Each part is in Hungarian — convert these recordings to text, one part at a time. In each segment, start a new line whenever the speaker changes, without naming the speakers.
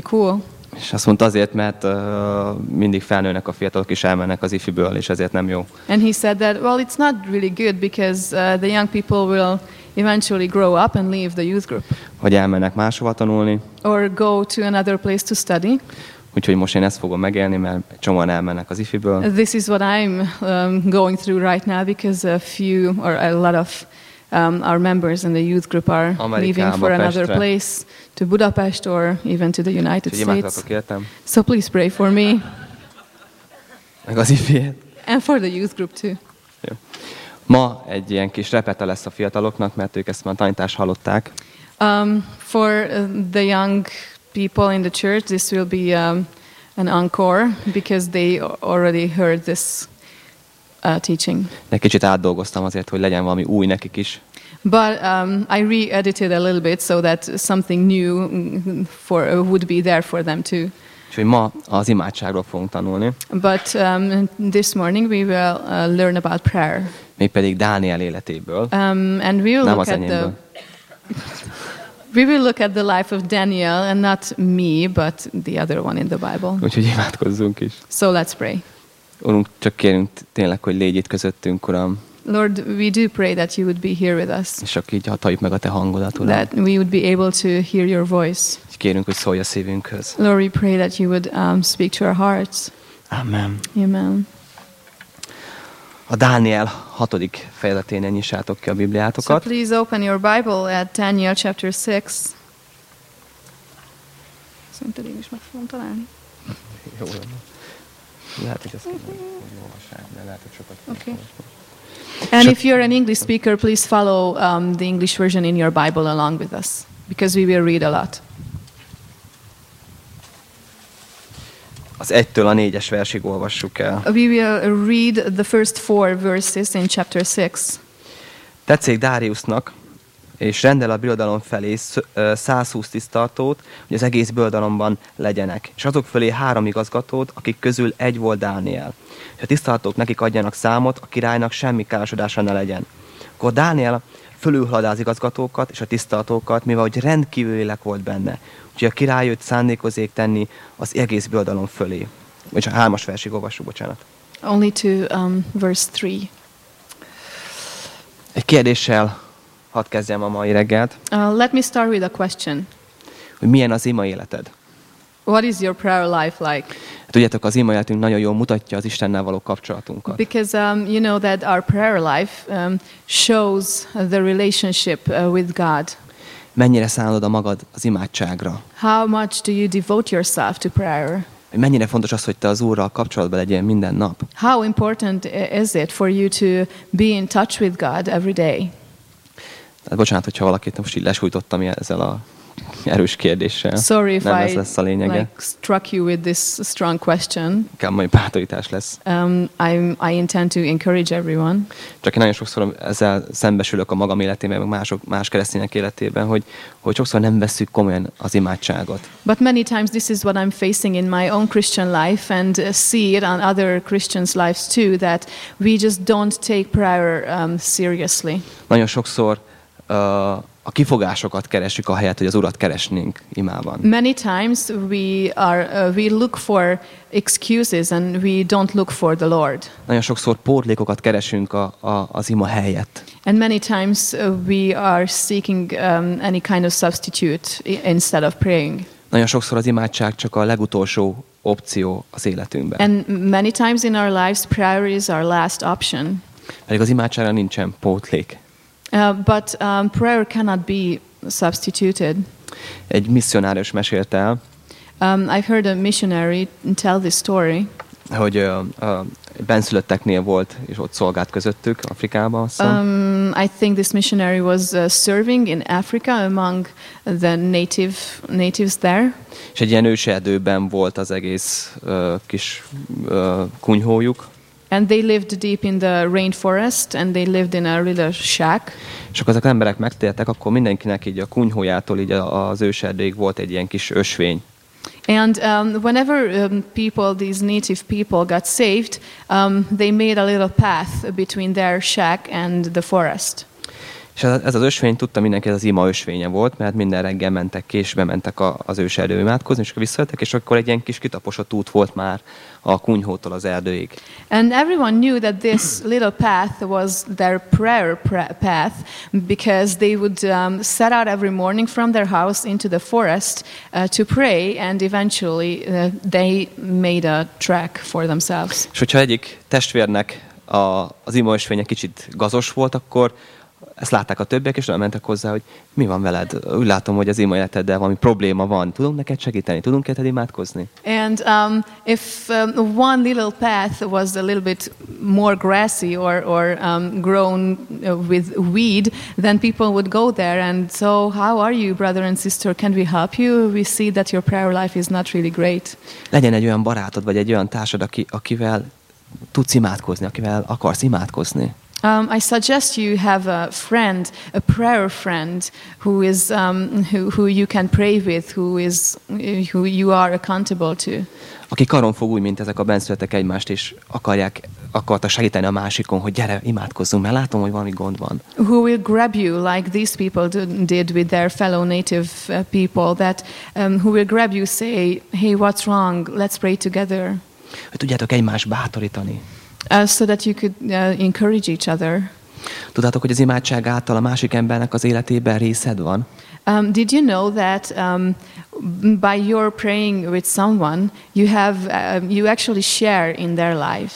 cool.
És azt mondta azért, mert uh, mindig felnőnek a fiatalok, és elmennek az ifiből, és ezért nem jó.
And he said that, well, it's not really good because uh, the young people will eventually grow up and leave the youth group
Hogy elmennek máshova tanulni,
or go to another place to study.
úgyhogy most én ezt fogom megélni, mert csomóan elmennek az ifiből.
This is what I'm um, going through right now because a few or a lot of um, our members in the youth group are
Amerikába,
leaving for another
Pestre.
place to Budapest or even to the United States.
értem,
So please pray for me
meg az
and for the youth group too.
Jó. Ma egy ilyen kis repete lesz a fiataloknak, mert ők ezt már tanítás hallották.
Um, for uh, the young people in the church, this will be um, an encore because they already heard this uh, teaching.
De kicsit átdolgoztam azért, hogy legyen valami új nekik is.
But um, I re-edited a little bit so that something new for uh, would be there for them too.
Úgyhogy ma az imádságról fogunk tanulni,
But um, this morning we will uh, learn about prayer,
mégpedig Dániel életéből.
um, and we will
Nem
look at the we will look at the life of Daniel, and not me, but the other one in the Bible.
Úgyhogy imádkozzunk is.
So let's pray.
Urunk, csak kérünk tényleg, hogy légy itt közöttünk, Uram,
Lord, we do pray that you would be here with us,
és csak így halljuk meg a Te hangodat, Uram.
that we would be able to hear your voice.
És kérünk, hogy szólj a szívünkhöz.
Lord, we pray that you would um, speak to our hearts.
Amen.
Amen.
A Dániel hatodik fejezeténél nyissátok ki a
So
Bibliátokat.
please open your Bible at Daniel chapter 6. Szerinted én is meg fogom találni.
Jó, lehet, hogy ezt olvassák, de lehet, hogy sokat
Okay. And if you're an English speaker, please follow um, the English version in your Bible along with us, because we will read a lot.
Az egytől a négyes versig olvassuk el.
We will read the first four verses in chapter 6.
Tetszik Dáriusnak, és rendel a birodalom felé sz- ö, 120 tisztartót, hogy az egész birodalomban legyenek, és azok fölé három igazgatót, akik közül egy volt Dániel. És a tisztartók nekik adjanak számot, a királynak semmi károsodása ne legyen. Akkor Dániel fölülhaladá az igazgatókat és a tisztartókat, mivel hogy rendkívül lélek volt benne. Úgyhogy a király őt szándékozék tenni az egész birodalom fölé. Vagy a hármas versig olvassuk, bocsánat.
Only to um, verse 3.
Egy kérdéssel hadd kezdjem a mai reggelt,
Uh, let me start with a question.
hogy milyen az ima életed.
What is your prayer life like?
Tudjátok, az ima életünk nagyon jól mutatja az Istennel való kapcsolatunkat.
Because um, you know that our prayer life um, shows the relationship uh, with God.
Mennyire szállod a magad az imádságra.
How much do you devote yourself to prayer?
Hogy mennyire fontos az, hogy te az Úrral kapcsolatban legyél minden nap.
How important is it for you to be in touch with God every day?
Tehát bocsánat, hogyha valakit most így lesújtottam ezzel a erős kérdéssel.
Sorry if
Nem ez
I
lesz a lényege.
like struck you with this strong question.
Inkább majd bátorítás lesz.
Um, I'm, I intend to encourage everyone.
Csak én nagyon sokszor ezzel szembesülök a magam életében, meg mások, más keresztények életében, hogy, hogy sokszor nem veszük komolyan az imádságot.
But many times this is what I'm facing in my own Christian life and uh, see it on other Christians' lives too, that we just don't take prayer um, seriously.
Nagyon sokszor a kifogásokat keresünk, ahelyett, hogy az Urat keresnénk imában.
Many times we, are, uh, we look for excuses and we don't look for the Lord.
Nagyon sokszor pótlékokat keresünk a, a, az ima helyett.
And many times uh, we are seeking um, any kind of substitute instead of praying.
Nagyon sokszor az imádság csak a legutolsó opció az életünkben.
And many times in our lives, prayer is our last option.
Pedig az imádságra nincsen pótlék.
Uh, but um, prayer cannot be substituted.
Egy misszionárius mesélt el,
Um, I've heard a missionary tell this story.
hogy uh, uh, benszülötteknél volt, és ott szolgált közöttük, Afrikában, azt.
Um, I think this missionary was uh, serving in Africa among the native natives there.
És egy ilyen őserdőben volt az egész uh, kis uh, kunyhójuk,
And they lived deep in the rainforest and they lived in a little shack.
és akkor ezek az emberek megtértek, akkor mindenkinek így a kunyhójától így az őserdőig volt egy ilyen kis ösvény.
And um, whenever um, people, these native people, got saved, um, they made a little path between their shack and the forest.
És ez az ösvény, tudta mindenki, ez az ima ösvénye volt, mert minden reggel mentek ki, és bementek a, az ős erdőbe imádkozni, és akkor visszajöttek, és akkor egy ilyen kis kitaposott út volt már a kunyhótól az erdőig.
And everyone knew that this little path was their prayer pra- path because they would um, set out every morning from their house into the forest uh, to pray, and eventually uh, they made a track for themselves.
És hogyha egyik testvérnek a, az ima ösvénye kicsit gazos volt, akkor ezt látták a többiek, és mentek hozzá, hogy mi van veled? Úgy látom, hogy az ima életeddel valami probléma van. Tudunk neked segíteni? Tudunk neked imádkozni?
And um, if um, one little path was a little bit more grassy or, or um, grown uh, with weed, then people would go there and so, how are you, brother and sister? Can we help you? We see that your prayer life is not really great.
Legyen egy olyan barátod, vagy egy olyan társad, aki, akivel tudsz imádkozni, akivel akarsz imádkozni.
Um, I suggest you have a friend, a prayer friend, who is um, who, who you can pray with, who is who you are accountable to.
Aki karon fog úgy, mint ezek a benszületek egymást, és akarják, akarta segíteni a másikon, hogy gyere, imádkozzunk, mert látom, hogy valami gond van.
Who will grab you like these people did with their fellow native uh, people? That um, who will grab you, say, "Hey, what's wrong? Let's pray together,"
Hogy tudjátok egymást bátorítani.
Uh, so that you could uh, encourage each other.
Tudjátok, hogy az imádság által a másik embernek az életében részed van?
Um, did you know that um, by your praying with someone, you have um, you actually share in their life?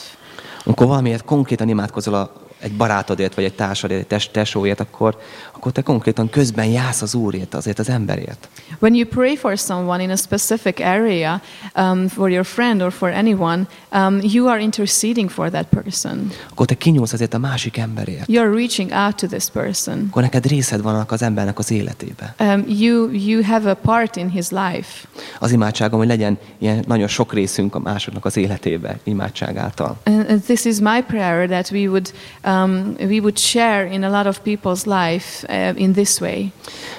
Amikor valamiért konkrétan imádkozol a, egy barátodért, vagy egy társadért, egy tes, tesóért, akkor, akkor te konkrétan közben jársz az Úrért, azért az emberért.
When you pray for someone in a specific area, um, for your friend or for anyone, um, you are interceding for that person.
Akkor te kinyúlsz azért a másik emberért.
You're reaching out to this person.
Akkor neked részed van az embernek az életébe.
Um, you you have a part in his life.
Az imádságom, hogy legyen ilyen nagyon sok részünk a másoknak az életébe, imádság által.
And and this is my prayer that we would um, we would share in a lot of people's life uh, in this way.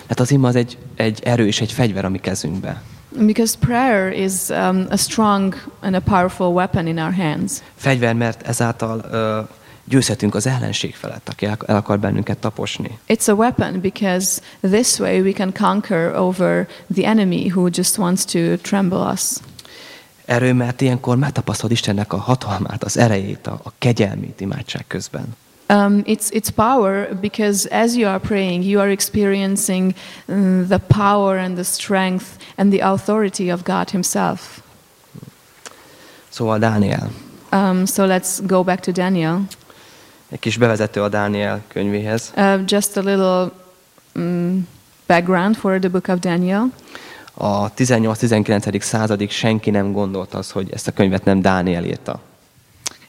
Tehát az ima az egy, egy erő és egy fegyver a mi kezünkbe.
Because prayer is um, a strong and a powerful weapon in our hands.
Fegyver, mert ezáltal ö, győzhetünk az ellenség felett, aki el, el akar bennünket taposni.
It's a weapon because this way we can conquer over the enemy who just wants to tremble us.
Erő, mert ilyenkor megtapasztalod Istennek a hatalmát, az erejét, a, a kegyelmét imádság közben.
Um, it's, it's power because as you are praying, you are experiencing mm, the power and the strength and the authority of God Himself.
Szóval Dániel.
Um, so let's go back to Daniel.
Egy kis bevezető a Dániel könyvéhez.
Uh, just a little um, background for the book of Daniel.
A 18-19. századig senki nem gondolta az, hogy ezt a könyvet nem Dániel írta.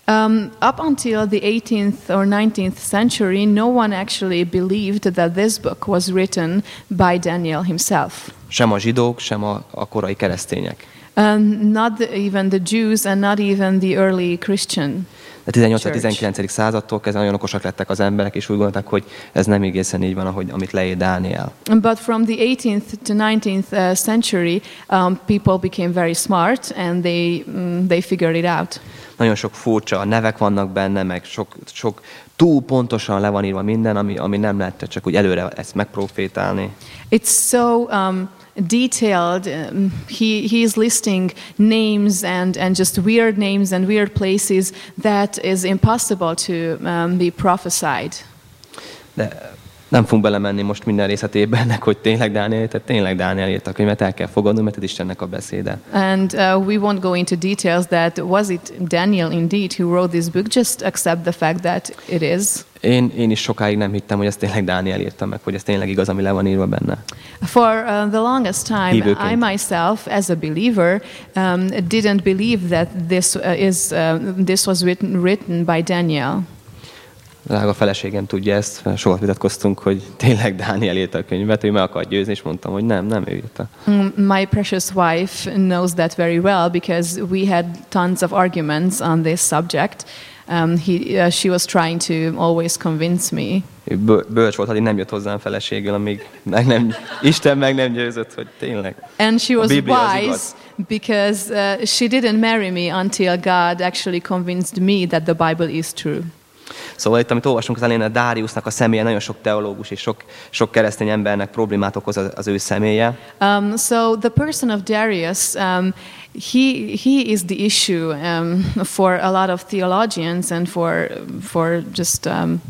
Um, up until the 18th or 19th century, no one actually believed that this book was written by Daniel himself.
Sem a zsidók, sem a, a korai keresztények.
Um, not the, even the Jews and not even the early Christian.
De 18-19. századtól kezdve nagyon okosak lettek az emberek, és úgy gondolták, hogy ez nem egészen így van, ahogy, amit leír Dániel.
But from the 18th to 19th uh, century, um, people became very smart and they, mm, they figured it out.
Nagyon sok furcsa nevek vannak benne, meg sok, sok túl pontosan le van írva minden, ami, ami nem lehet csak úgy előre ezt megprofétálni.
It's so um, detailed. Um, he, he is listing names and, and just weird names and weird places that is impossible to um, be prophesied.
De nem fogunk belemenni most minden részletébe ennek, hogy tényleg Dániel, tehát tényleg Dániel írta a könyvet, el kell fogadnunk, mert ez Istennek a beszéde.
And uh, we won't go into details that was it Daniel indeed who wrote this book, just accept the fact that it is.
Én, én is sokáig nem hittem, hogy ezt tényleg Dániel írta meg, hogy ez tényleg igaz, ami le van írva benne.
For uh, the longest time,
Hívőként.
I myself, as a believer, um, didn't believe that this, uh, is, uh, this was written, written by Daniel.
Drága feleségem tudja ezt, sokat vitatkoztunk, hogy tényleg Dániel írta a könyvet, ő meg akar győzni, és mondtam, hogy nem, nem ő írta.
Mm, My precious wife knows that very well because we had tons of arguments on this subject. Um, he, uh, she was trying to always convince me.
Bölcs volt, hogy nem jött hozzám feleségül, amíg meg nem, Isten meg nem győzött, hogy tényleg.
And she was wise because uh, she didn't marry me until God actually convinced me that the Bible is true.
Szóval itt, amit olvasunk az elején, a Dáriusnak a személye, nagyon sok teológus és sok, sok keresztény embernek problémát okoz az, az ő személye.
Um, so the person of Darius, um, he he is the issue um, for a lot of theologians and for for just um,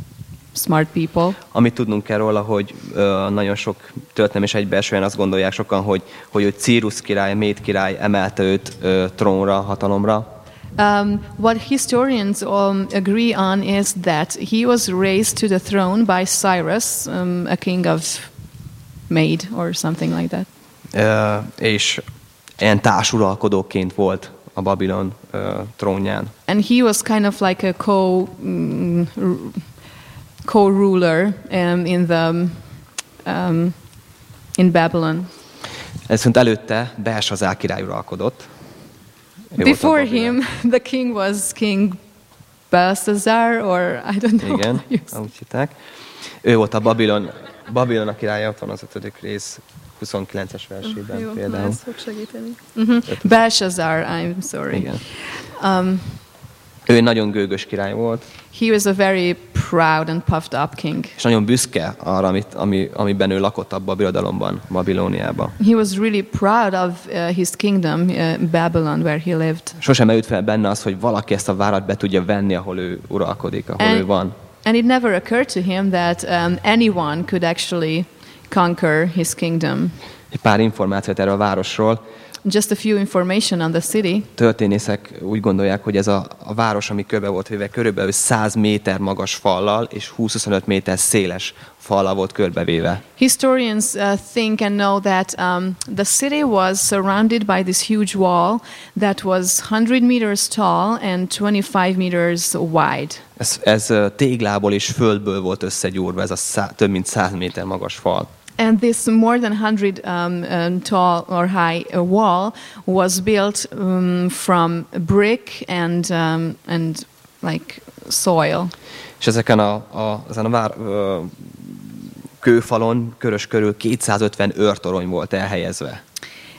smart people.
Amit tudnunk kell róla, hogy ö, nagyon sok történelmi és egybeesően azt gondolják sokan, hogy, hogy, hogy Círus király, Méd király emelte őt ö, trónra, hatalomra.
Um, what historians um, agree on is that he was raised to the throne by Cyrus, um, a king of Made or something like that.
Ö, és ilyen társuralkodóként volt a Babilon ö, trónján.
And he was kind of like a co mm, co-ruler um, in the um, in Babylon.
Viszont előtte Belsazár király uralkodott.
Before him, the king was King Belshazzar, or I don't know.
Igen,
how you say-
úgy hitták. Ő volt a Babilon, Babilon a királya, ott van az ötödik rész 29-es versében
Jó,
például.
fog segíteni. Mhm. Belshazzar, I'm sorry.
Igen.
Um,
Ő nagyon gőgös király volt,
he was a very proud and puffed up king.
és nagyon büszke arra, amit, ami, amiben ő lakott abban a birodalomban, Babilóniában.
He was really proud of uh, his kingdom, uh, Babylon, where he lived.
Sosem előtt fel benne az, hogy valaki ezt a várat be tudja venni, ahol ő uralkodik, ahol ő van.
and it never occurred to him that um, anyone could actually conquer his kingdom.
Egy pár információt erről a városról.
Just a few information on the city.
Történészek úgy gondolják, hogy ez a, a város, ami körbe volt véve, körülbelül 100 méter magas fallal és 20-25 méter széles fallal volt körbevéve.
Historians uh, think and know that um, the city was surrounded by this huge wall that was 100 meters tall and 25 meters wide.
Ez, ez ö, téglából és földből volt összegyúrva, ez a szá, több mint 100 méter magas fal.
And this more than 100 um, um, tall or high uh, wall was built um, from brick and, um, and like soil.
És ezeken a, a, ezen a vár, ö, kőfalon körös körül 250 őrtorony volt elhelyezve.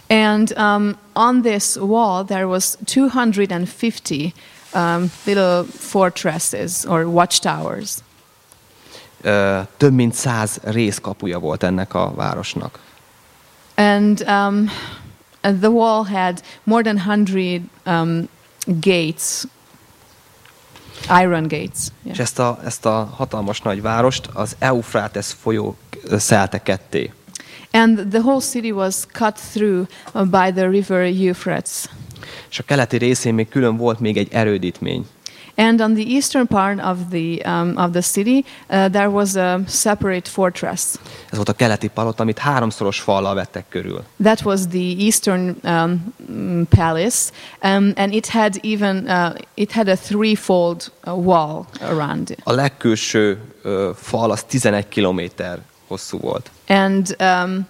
And um, on this wall, there was 250 um, little fortresses or watchtowers.
Több mint 100 részkapuja volt ennek a városnak.
And um, the wall had more than 100 um, gates, iron gates. Yeah.
És ezt a, ezt a hatalmas nagy várost az Eufrates folyó szelte ketté.
And the whole city was cut through by the river Euphrates.
És a keleti részén még külön volt még egy erődítmény.
And on the eastern part of the, um, of the city, uh, there was a separate fortress.
Ez volt a keleti palota, amit háromszoros fallal vettek körül.
That was the eastern um, mm, palace, um, and it had even uh, it had a threefold uh, wall around it.
A legkülső ö, fal az 11 kilométer hosszú volt.
And um,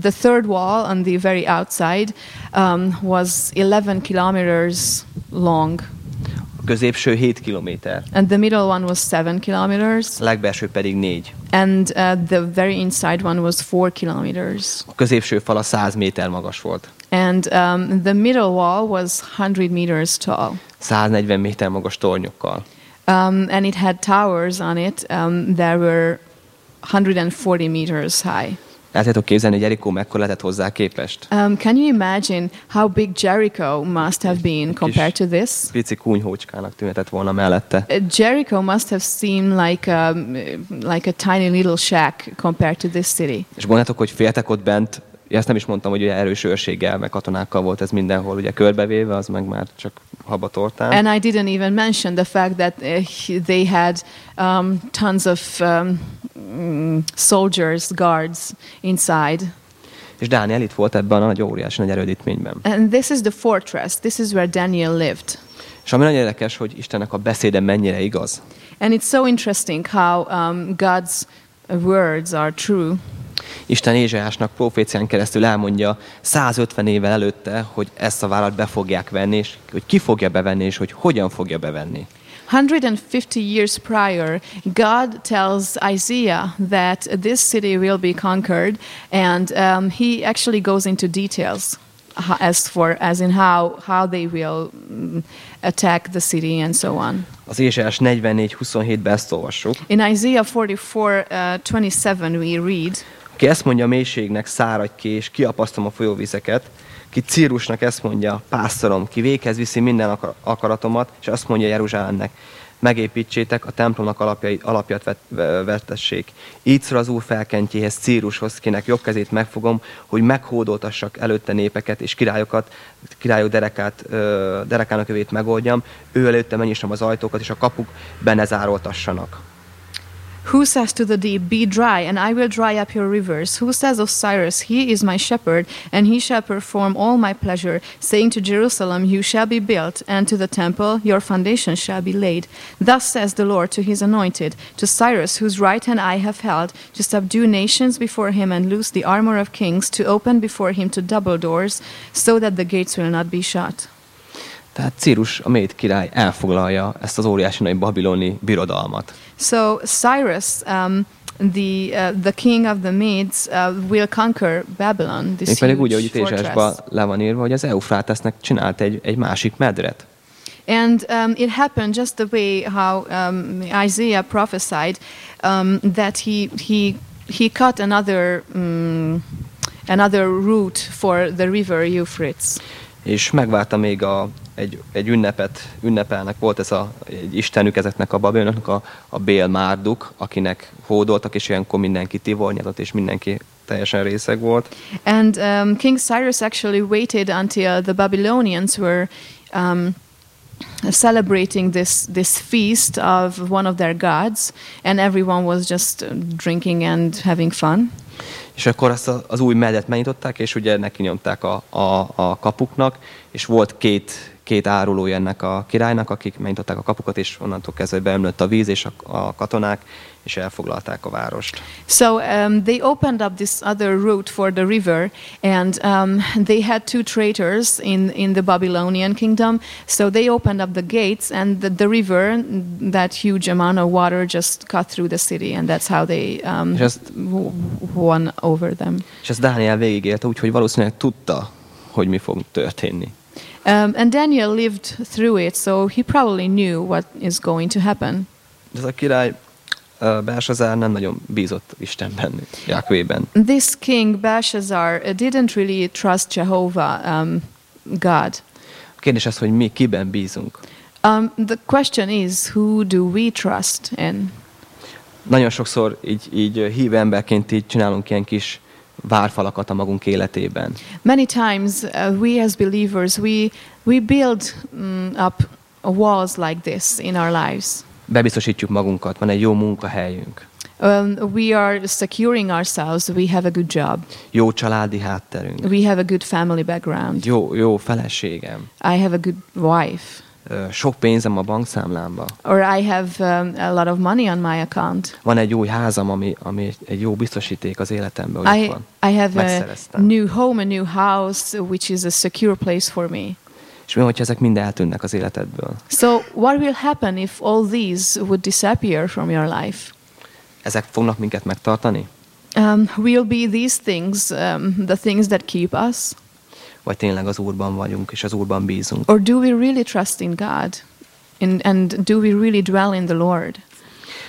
the third wall on the very outside um, was 11 kilometers long,
középső 7 kilométer,
and the middle one was seven kilometers,
a legbelső pedig 4.
and uh, the very inside one was four kilometers.
A középső fal a 100 méter magas volt.
And um, the middle wall was 100 meters tall.
140 méter magas tornyokkal.
Um, and it had towers on it um, that were 140 meters high.
El tudjátok képzelni, hogy Jerikó mekkora lehetett hozzá képest?
Um, can you imagine how big Jericho must have been compared to this?
Pici kunyhócskának tűnhetett volna mellette.
Uh, Jericho must have seemed like um, like a tiny little shack compared to this city.
És gondoljátok, hogy féltek ott bent, ja, ezt nem is mondtam, hogy ugye erős őrséggel, meg katonákkal volt ez mindenhol ugye körbevéve, az meg már csak habatortán.
And I didn't even mention the fact that uh, he- they had um, tons of um, mm, soldiers, guards inside.
És Dániel itt volt ebben a nagy óriási nagy erődítményben.
And this is the fortress. This is where Daniel lived.
És ami nagyon érdekes, hogy Istennek a beszéde mennyire igaz.
And it's so interesting how um, God's words are true.
Isten Ézsaiásnak profécián keresztül elmondja 150 évvel előtte, hogy ezt a várat be fogják venni, és hogy ki fogja bevenni, és hogy hogyan fogja bevenni.
150 years prior, God tells Isaiah that this city will be conquered, and um, he actually goes into details. ho- as for as in how how they will mm, attack the city and so on.
Az Ézsaiás 44.27-ben ezt olvassuk.
In Isaiah 44, uh, 27, we read,
Ki ezt mondja a mélységnek, száradj ki, és kiapasztom a folyóvizeket. Ki Círusnak ezt mondja, pásztorom, ki véghez viszi minden akar- akaratomat, és azt mondja Jeruzsálemnek, megépítsétek, a templomnak alapjai, alapját vet. Így szól az Úr felkentjéhez, Círushoz, kinek jobb kezét megfogom, hogy meghódoltassak előtte népeket, és királyokat, királyok derekát, derekának övét megoldjam, ő előtte mennyisem az ajtókat, és a kapuk benne zároltassanak.
Who says to the deep, Be dry, and I will dry up your rivers? Who says of Cyrus, He is my shepherd, and he shall perform all my pleasure, saying to Jerusalem, You shall be built, and to the temple, Your foundation shall be laid. Thus says the Lord to his anointed, to Cyrus, whose right hand I have held, to subdue nations before him and loose the armor of kings, to open before him to double doors, so that the gates will not be shut.
Tehát Círus, a méd király elfoglalja ezt az óriási nagy babiloni birodalmat.
So Cyrus, um, the uh, the king of the Medes, uh, will conquer Babylon. This
Mégpedig úgy,
huge
itt Ézsásban le van írva, hogy az Eufrátesznek csinált egy, egy másik medret.
And um, it happened just the way how um, Isaiah prophesied um, that he he he cut another um, another route for the river Euphrates.
És megvárta még a, egy, egy ünnepet, ünnepelnek, volt ez a, egy istenük ezeknek a babilonoknak, a, a Bél Márduk, akinek hódoltak, és ilyenkor mindenki tivornyatott, és mindenki teljesen részeg volt.
And um, King Cyrus actually waited until the Babylonians were um, celebrating this this feast of one of their gods, and everyone was just uh, drinking and having fun.
És akkor azt az új medet megnyitották, és ugye neki nyomták a, a, a kapuknak, és volt két, két árulója ennek a királynak, akik megnyitották a kapukat, és onnantól kezdve beömlött a víz, és a, a katonák, és elfoglalták a várost.
So um, they opened up this other route for the river, and um, they had two traitors in, in the Babylonian kingdom. So they opened up the gates, and the, the river, that huge amount of water, just cut through the city, and that's how they um,
ezt,
won over them.
és ezt Dániel végigélte, úgyhogy valószínűleg tudta, hogy mi fog történni.
Um, and Daniel lived through it, so he probably knew what is going to happen.
Ez a király uh, Belsazár nem nagyon bízott Istenben, Jákvében.
This king Belshazzar uh, didn't really trust Jehovah, um, God.
A kérdés az, hogy mi kiben bízunk.
Um, the question is, who do we trust in?
Nagyon sokszor így, így ö, hív emberként így csinálunk ilyen kis várfalakat a magunk életében.
Many times, uh, we as believers, we we build um, up walls like this in our lives.
Bebiztosítjuk magunkat, van egy jó munkahelyünk,
Um, we are securing ourselves. We have a good job.
jó családi hátterünk,
We have a good family background.
jó, jó feleségem,
I have a good wife.
Sok pénzem a bankszámlámba,
Or I have um, a lot of money on my account.
van egy új házam, ami, ami egy- jó biztosíték az életemben, hogy
I,
van.
I have a new home, a new house, which is a secure place for me.
És mi, hogyha ezek mind eltűnnek az életedből?
So, what will happen if all these would disappear from your life?
Ezek fognak minket megtartani?
Um, will be these things um, the things that keep us?
Vagy tényleg az Úrban vagyunk, és az Úrban bízunk?
Or do we really trust in God? In, and do we really dwell in the Lord?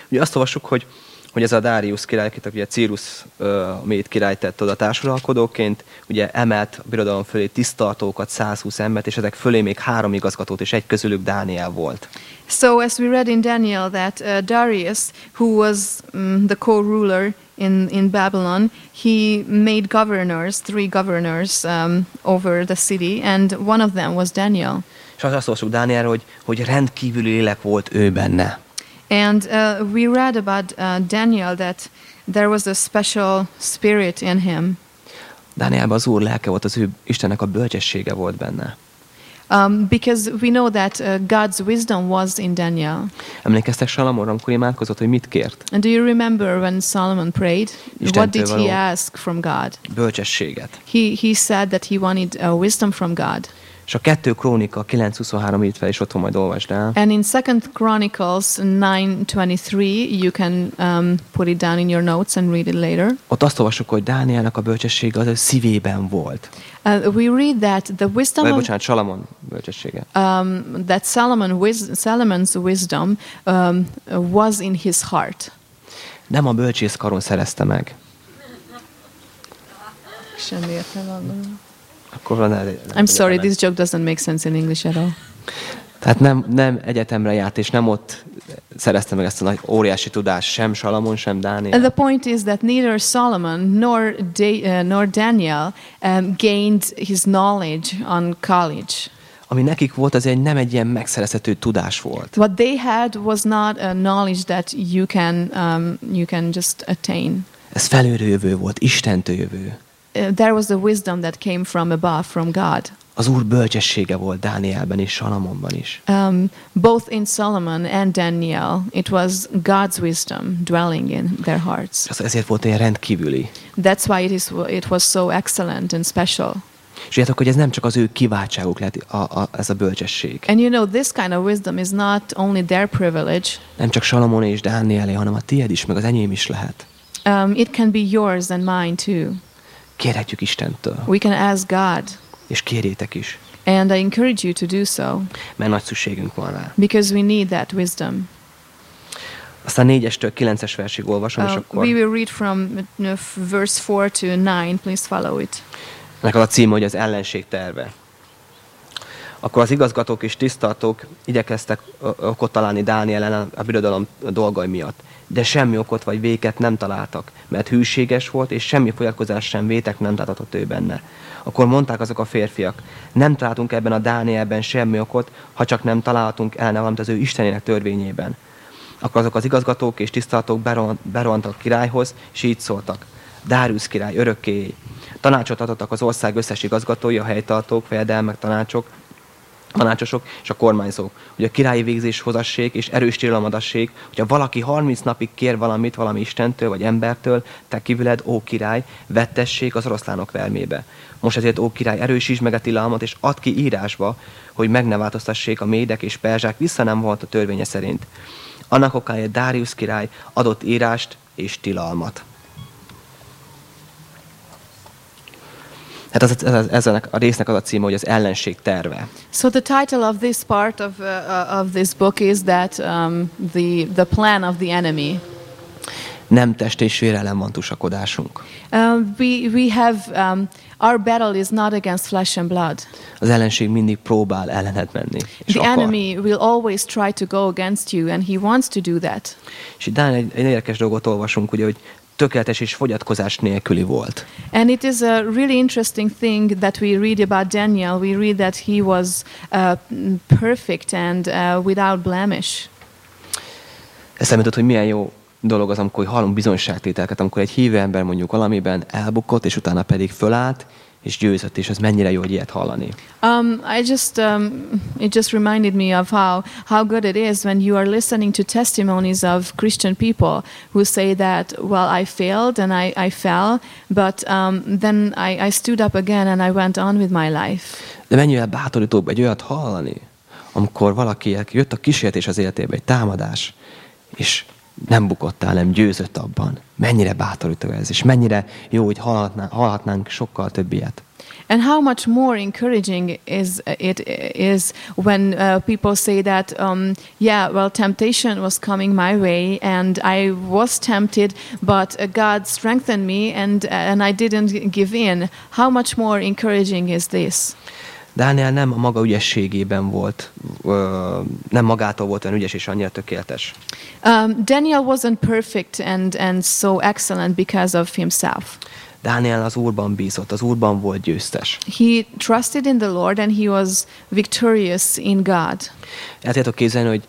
Ugye azt olvassuk, hogy, hogy ez a Darius király, akit ugye Círus a méd király tett oda társuralkodóként, ugye emelt a birodalom fölé tisztartókat, 120 embert, és ezek fölé még három igazgatót, és egy közülük Dániel volt.
So, as we read in Daniel, that uh, Darius, who was um, the co-ruler in, in Babylon, he made governors, three governors um, over the city, and one of them was Daniel.
És azt olvassuk Dánielről, hogy, hogy rendkívüli lélek volt ő benne.
And uh, we read about uh, Daniel that there was a special spirit in him.
Dánielben az Úr lelke volt, az ő Istennek a bölcsessége volt benne.
Um, because we know that uh, God's wisdom was in Daniel.
Emlékeztek Salamonra, amikor imádkozott, hogy mit kért?
And do you remember when Solomon prayed? What did he ask from God?
Bölcsességet.
He, he said that he wanted uh, wisdom from God.
És a kettő krónika 9.23 írt fel, és otthon majd olvasd el.
And in Second Chronicles 9:23, you can um, put it down in your notes and read it later.
Ott azt olvasok, hogy Dánielnek a bölcsessége az ő szívében volt.
Uh, we read that the wisdom
Vagy bocsánat, Salamon bölcsessége.
um, that Solomon wis- Solomon's wisdom um, was in his heart.
Nem a bölcsész karon szerezte meg.
Semmi értelme.
Akkor van el,
I'm sorry, this joke doesn't make sense in English at all.
Tehát nem, nem egyetemre járt, és nem ott szerezte meg ezt a nagy óriási tudást, sem Salamon, sem Dániel.
And the point is that neither Solomon nor, da- uh, nor Daniel um, gained his knowledge on college.
Ami nekik volt, az egy nem egy ilyen megszerezhető tudás volt.
What they had was not a knowledge that you can, um, you can just attain.
Ez felülről jövő volt, Istentől jövő.
Uh, there was the wisdom that came from above, from God.
Az Úr bölcsessége volt Dánielben és Salamonban is.
Um, both in Solomon and Daniel, it was God's wisdom dwelling in their hearts.
Az ezért volt ilyen rendkívüli.
That's why it, is, it was so excellent and special.
És tudjátok, hogy ez nem csak az ő kiváltságuk lehet a, a, ez a bölcsesség.
And you know, this kind of wisdom is not only their privilege,
Nem csak Salamon és Dánielé, hanem a tiéd is, meg az enyém is lehet.
um, it can be yours and mine too.
Kérhetjük Istentől,
We can ask God,
és kérjétek is,
and I encourage you to do so
mert nagy szükségünk van rá.
because we need that wisdom.
Aztán 4-estől 9-es versig olvasom, és
Uh,
akkor
we will read from uh, verse 4 to 9. Please follow it.
ennek az a cím, hogy az ellenség terve. Akkor az igazgatók és tisztartók igyekeztek okot találni Dániel ellen a birodalom dolgai miatt. De semmi okot vagy véket nem találtak, mert hűséges volt, és semmi folyatkozás sem vétek nem láthatott ő benne. Akkor mondták azok a férfiak, nem találtunk ebben a Dánielben semmi okot, ha csak nem találhatunk el valamit az ő Istenének törvényében. Akkor azok az igazgatók és tisztartók berohan- berohantak a királyhoz, és így szóltak. Dáriusz király, örökké. Tanácsot adottak az ország összes igazgatói, a helytartók, fejedelmek, tanácsok, tanácsosok és a kormányzók, hogy a királyi végzés hozassék és erős tilalmadassék, hogyha valaki 30 napig kér valamit valami Istentől vagy embertől, te kívüled, ó király, vettessék az oroszlánok vermébe. Most ezért, ó király, erősítsd meg a tilalmat, és add ki írásba, hogy meg ne változtassék a médek és perzsák, vissza nem volt a törvénye szerint. Annak okáért Dárius király adott írást és tilalmat. Hát ez, ez, ez, ezenek a résznek az a címe, hogy az ellenség terve.
So the title of this part of, uh, uh, of this book is that um, the, the plan of the enemy.
Nem test és vér ellen van tusakodásunk.
Um, we, we have, um, our battle is not against flesh and blood.
Az ellenség mindig próbál ellened menni.
The
akar.
enemy will always try to go against you, and he wants to do that.
és itt egy, egy érdekes dolgot olvasunk, ugye, hogy tökéletes és fogyatkozás nélküli volt.
And it is a really interesting thing that we read about Daniel. We read that he was uh, perfect and uh, without blemish.
Eszembe jutott, hogy milyen jó dolog az, amikor hallunk bizonyságtételeket, amikor egy hívő ember mondjuk valamiben elbukott, és utána pedig fölállt, és győzött, és ez mennyire jó, hogy ilyet hallani.
Um, I just um, it just reminded me of how how good it is when you are listening to testimonies of Christian people who say that well I failed and I, I fell, but um, then I, I stood up again and I went on with my life.
De mennyire bátorítóbb egy olyat hallani, amikor valaki jött a kísértés az életébe, egy támadás, és nem bukottál, nem győzött abban. Mennyire bátorító ez, és mennyire jó, hogy hallhatnánk, hallhatnánk sokkal több ilyet.
And how much more encouraging is it is when uh, people say that, um, yeah, well, temptation was coming my way, and I was tempted, but uh, God strengthened me, and and I didn't give in. How much more encouraging is this?
Dániel nem a maga ügyességében volt, ö, nem magától volt olyan ügyes és annyira tökéletes.
Um, Daniel wasn't perfect and and so excellent because of himself.
Dániel az Úrban bízott, az Úrban volt győztes.
He trusted in the Lord, and he was victorious in God.
El tudjátok képzelni, hogy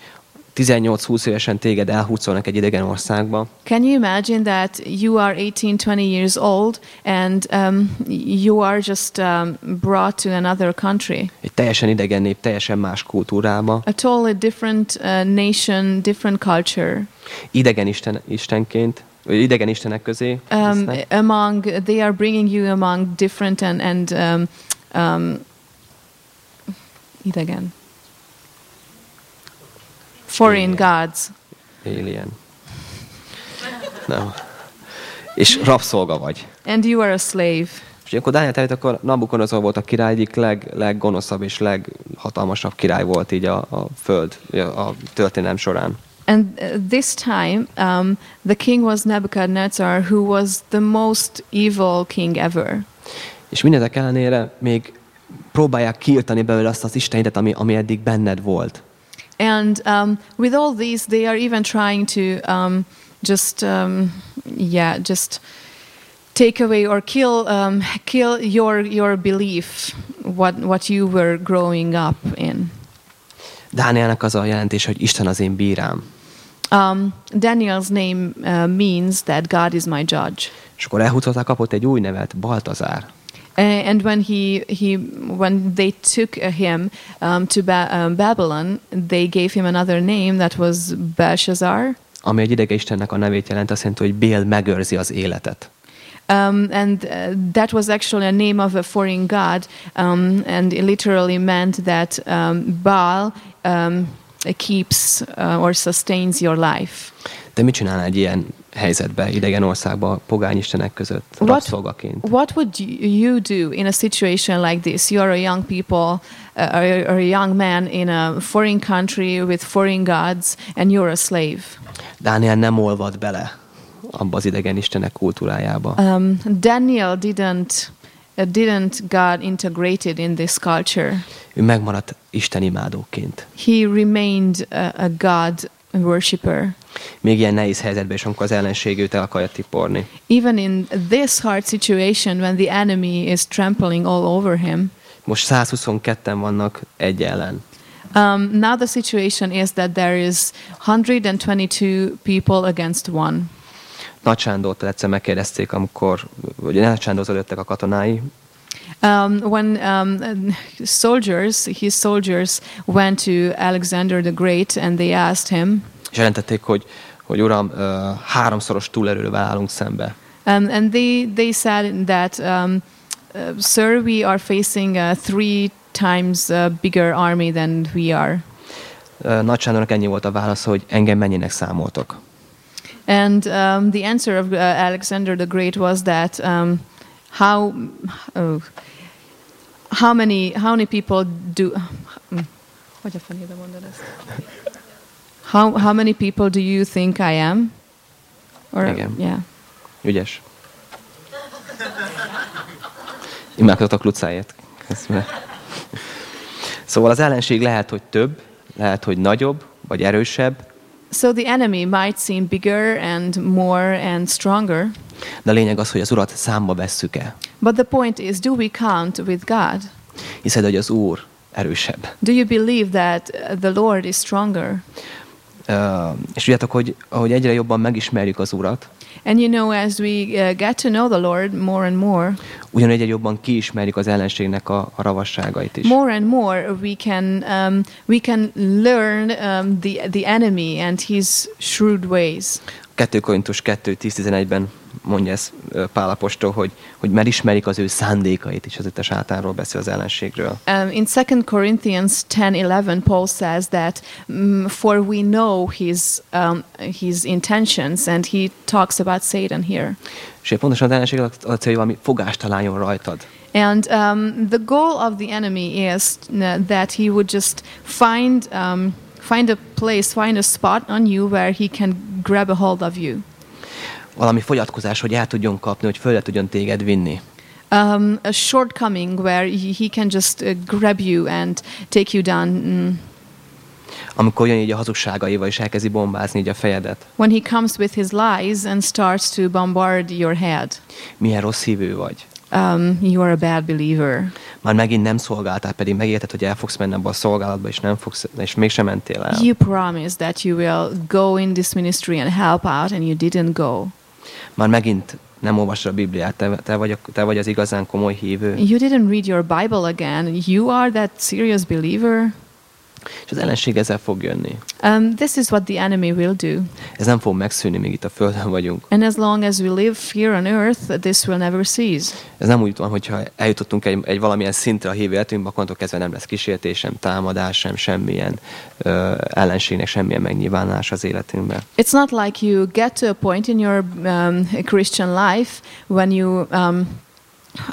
18-20 évesen téged elhúzolnak egy idegen országba,
Can you imagine that you are 18, 20 years old and um, you are just um, brought to another country,
egy teljesen idegen nép, teljesen más kultúrába,
a totally different uh, nation, different culture,
idegen isten, istenként, idegen istenek közé.
um, among they are bringing you among different and and um, um, Idegen. Foreign gods.
Alien. Nem. És rabszolga vagy.
And you are a slave.
És akkor Dániel előtt akkor Nabukodonozor volt a király, egyik leg, leggonoszabb és leghatalmasabb király volt így a, a föld, a, történelem során.
And uh, this time, um, the king was Nebuchadnezzar, who was the most evil king ever.
És mindezek ellenére még próbálják kiirtani belőle azt az istenidet, ami, ami eddig benned volt.
And um, with all these, they are even trying to um, just, um, yeah, just take away or kill, um, kill your your belief, what what you were growing up in.
Dánielnek az a jelentés, hogy Isten az én bírám.
Um, Daniel's name uh, means that God is my judge.
És akkor Ehudszotá kapott egy új nevet, Baltazár.
Uh, and when he, he when they took uh, him um, to ba- um, Babylon, they gave him another name that was Belshazzar.
ami egy idege Istennek a nevét jelent, azt jelenti, hogy Bél megőrzi az életet.
Um, and uh, that was actually a name of a foreign god, um, and it literally meant that um, Baal um, keeps uh, or sustains your life.
De mit csinál egy ilyen helyzetben, idegen országban, pogány istenek között,
What-
rabszolgaként?
What would you do in a situation like this? You are a young people, uh, or or a young man in a foreign country with foreign gods, and you're a slave.
Dániel nem olvad bele abba az idegen istenek kultúrájába.
Um, Daniel didn't uh, didn't God integrated in this culture.
Ő megmaradt Isten imádóként.
He remained a, a God worshipper.
Még ilyen nehéz helyzetben is, amikor az ellenség őt el akarja tiporni.
Even in this hard situation, when the enemy is trampling all over him,
Most 122-en vannak egy ellen.
um, now the situation is that there is 122 people against one.
Nagy Sándort egyszer megkérdezték, amikor, vagy Nagy Sándorhoz jöttek a katonái,
Um, when um, soldiers, his soldiers, went to Alexander the Great and they asked him,
és jelentették, hogy, hogy uram, uh, háromszoros túlerővel állunk szembe.
um, and they they said that, um, uh, "Sir, we are facing a three times uh, bigger army than we are."
Uh, Nagy Sándornak ennyi volt a válasz, hogy engem mennyinek számoltok.
And um, the answer of uh, Alexander the Great was that um, how oh, how many how many people do hm, hogy a fenébe mondod ezt? How how many people do you think I am? Or
Igen.
yeah.
Ügyes. Imádkozatok Lucáért. Szóval az ellenség lehet, hogy több, lehet, hogy nagyobb, vagy erősebb,
So the enemy might seem bigger and more and stronger,
de a lényeg az, hogy az Urat számba vesszük-e.
but the point is, do we count with God?
Hiszed, hogy az Úr erősebb.
Do you believe that the Lord is stronger?
Uh, és tudjátok, hogy ahogy egyre jobban megismerjük az Urat,
And you know, as we uh, get to know the Lord more and more,
ugyanúgy egyre jobban kiismerjük az ellenségnek a, a ravasságait is.
more and more we can um, we can learn um, the the enemy and his shrewd ways.
2 Korintus 2.10-11-ben mondja ezt ö, Pál apostol, hogy, hogy mert ismerik az ő szándékait is, az itt a sátánról beszél az ellenségről.
Um, in 2 Corinthians 10:11, Paul says that mm, for we know his um, his intentions, and he talks about Satan here.
És pontosan az ellenség a célja, valami fogást találjon rajtad.
And um, the goal of the enemy is uh, that he would just find um, find a place, find a spot on you where he can grab a hold of you.
Valami fogyatkozás, hogy el tudjon kapni, hogy föl tudjon téged vinni.
Um, a shortcoming where he, he can just uh, grab you and take you down. Mm.
Amikor jön így a hazugságaival, és elkezdi bombázni így a fejedet.
When he comes with his lies and starts to bombard your head,
Milyen rossz hívő vagy.
um, you are a bad believer.
Már megint nem szolgáltál, pedig megérted, hogy el fogsz menni abba a szolgálatba, és nem fogsz, és mégsem mentél el.
You promised that you will go in this ministry and help out, and you didn't go.
Már megint nem olvasod a Bibliát, te, te, vagy, te vagy az igazán komoly hívő.
You didn't read your Bible again. You are that serious believer.
És az ellenség ezzel fog jönni.
Um, this is what the enemy will do.
Ez nem fog megszűnni, míg itt a Földön vagyunk.
And as long as we live here on earth, this will never cease.
Ez nem úgy van, hogyha eljutottunk egy, egy valamilyen szintre a hív életünkben, akkor kezdve nem lesz kísértés, sem támadás, sem semmilyen ö, ellenségnek semmilyen megnyilvánulás az életünkben.
It's not like you get to a point in your um, Christian life when you um,